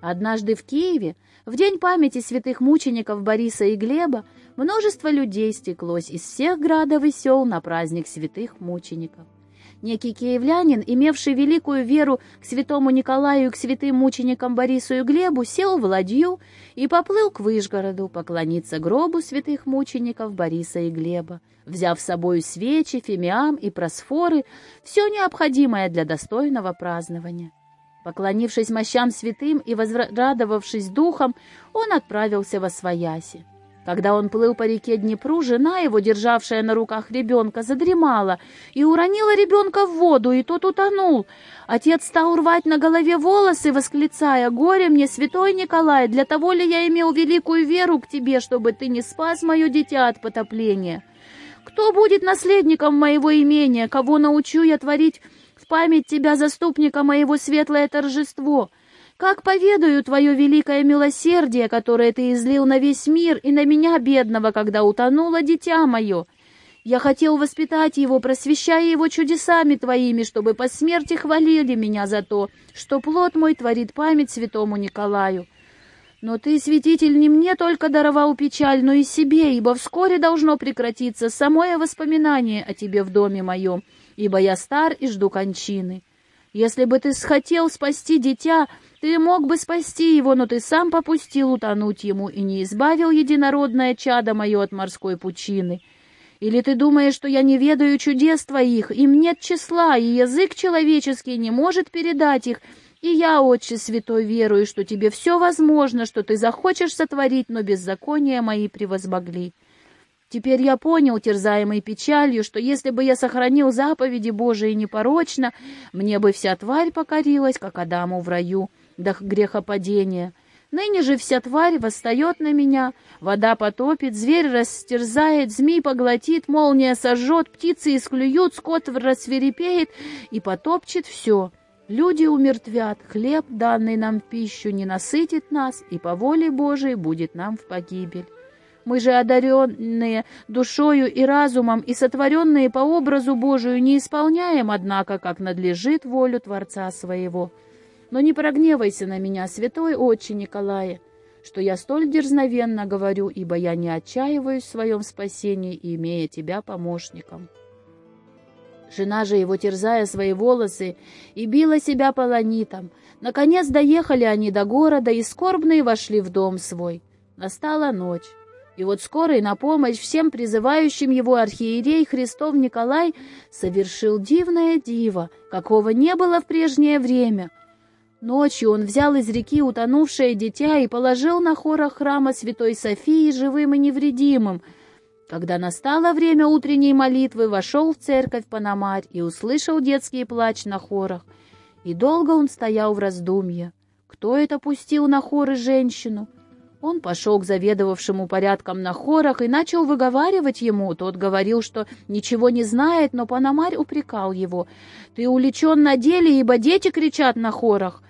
Однажды в Киеве, в день памяти святых мучеников Бориса и Глеба, множество людей стеклось из всех градов и сел на праздник святых мучеников. Некий киевлянин, имевший великую веру к святому Николаю и к святым мученикам Борису и Глебу, сел в ладью и поплыл к Выжгороду поклониться гробу святых мучеников Бориса и Глеба, взяв с собой свечи, фимиам и просфоры, все необходимое для достойного празднования. Поклонившись мощам святым и возрадовавшись духом, он отправился во Свояси. Когда он плыл по реке Днепру, жена его, державшая на руках ребенка, задремала и уронила ребенка в воду, и тот утонул. Отец стал рвать на голове волосы, восклицая, «Горе мне, святой Николай, для того ли я имел великую веру к тебе, чтобы ты не спас мое дитя от потопления? Кто будет наследником моего имения, кого научу я творить в память тебя, заступника моего, светлое торжество?» Как поведаю твое великое милосердие, которое ты излил на весь мир и на меня, бедного, когда утонуло дитя мое? Я хотел воспитать его, просвещая его чудесами твоими, чтобы по смерти хвалили меня за то, что плод мой творит память святому Николаю. Но ты, святитель, не мне только даровал печаль, но и себе, ибо вскоре должно прекратиться самое воспоминание о тебе в доме моем, ибо я стар и жду кончины. Если бы ты хотел спасти дитя, ты мог бы спасти его, но ты сам попустил утонуть ему и не избавил единородное чадо мое от морской пучины. Или ты думаешь, что я не ведаю чудес твоих, им нет числа, и язык человеческий не может передать их, и я, Отче Святой, верую, что тебе все возможно, что ты захочешь сотворить, но беззакония мои превозмогли. Теперь я понял, терзаемый печалью, что если бы я сохранил заповеди Божии непорочно, мне бы вся тварь покорилась, как Адаму в раю, до грехопадения. Ныне же вся тварь восстает на меня, вода потопит, зверь растерзает, змей поглотит, молния сожжет, птицы исклюют, скот рассверепеет и потопчет все. Люди умертвят, хлеб, данный нам пищу, не насытит нас, и по воле Божией будет нам в погибель. Мы же, одаренные душою и разумом и сотворенные по образу Божию, не исполняем, однако, как надлежит волю Творца своего. Но не прогневайся на меня, святой отче Николая, что я столь дерзновенно говорю, ибо я не отчаиваюсь в своем спасении, имея тебя помощником». Жена же его, терзая свои волосы, и била себя полонитом. Наконец доехали они до города, и скорбные вошли в дом свой. Настала ночь. И вот скорый на помощь всем призывающим его архиерей Христов Николай совершил дивное диво, какого не было в прежнее время. Ночью он взял из реки утонувшее дитя и положил на хорах храма Святой Софии живым и невредимым. Когда настало время утренней молитвы, вошел в церковь Панамарь и услышал детский плач на хорах. И долго он стоял в раздумье. Кто это пустил на хоры женщину? Он пошел к заведовавшему порядком на хорах и начал выговаривать ему. Тот говорил, что ничего не знает, но Панамарь упрекал его. «Ты уличен на деле, ибо дети кричат на хорах».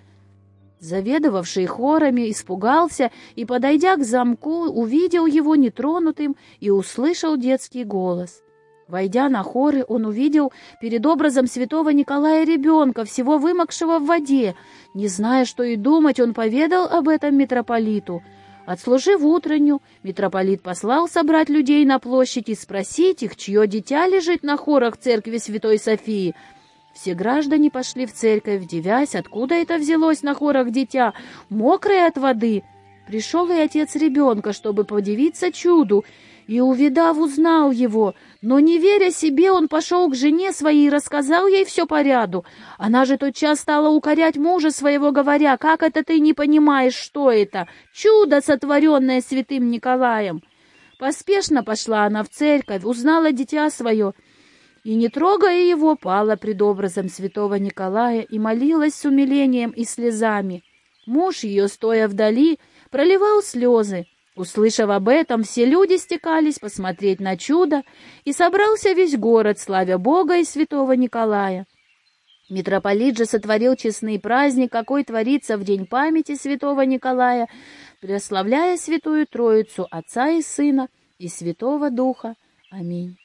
Заведовавший хорами испугался и, подойдя к замку, увидел его нетронутым и услышал детский голос. Войдя на хоры, он увидел перед образом святого Николая ребенка, всего вымокшего в воде. Не зная, что и думать, он поведал об этом митрополиту — Отслужив утренню, митрополит послал собрать людей на площадь и спросить их, чье дитя лежит на хорах церкви Святой Софии. Все граждане пошли в церковь, девясь, откуда это взялось на хорах дитя, мокрое от воды. Пришел и отец ребенка, чтобы подивиться чуду, и, увидав, узнал его, но, не веря себе, он пошел к жене своей и рассказал ей все по ряду. Она же тотчас стала укорять мужа своего, говоря, «Как это ты не понимаешь, что это? Чудо, сотворенное святым Николаем!» Поспешно пошла она в церковь, узнала дитя свое, и, не трогая его, пала пред образом святого Николая и молилась с умилением и слезами. Муж ее, стоя вдали, проливал слезы, Услышав об этом, все люди стекались посмотреть на чудо, и собрался весь город, славя Бога и святого Николая. Митрополит же сотворил честный праздник, какой творится в день памяти святого Николая, прославляя святую Троицу, Отца и Сына и Святого Духа. Аминь.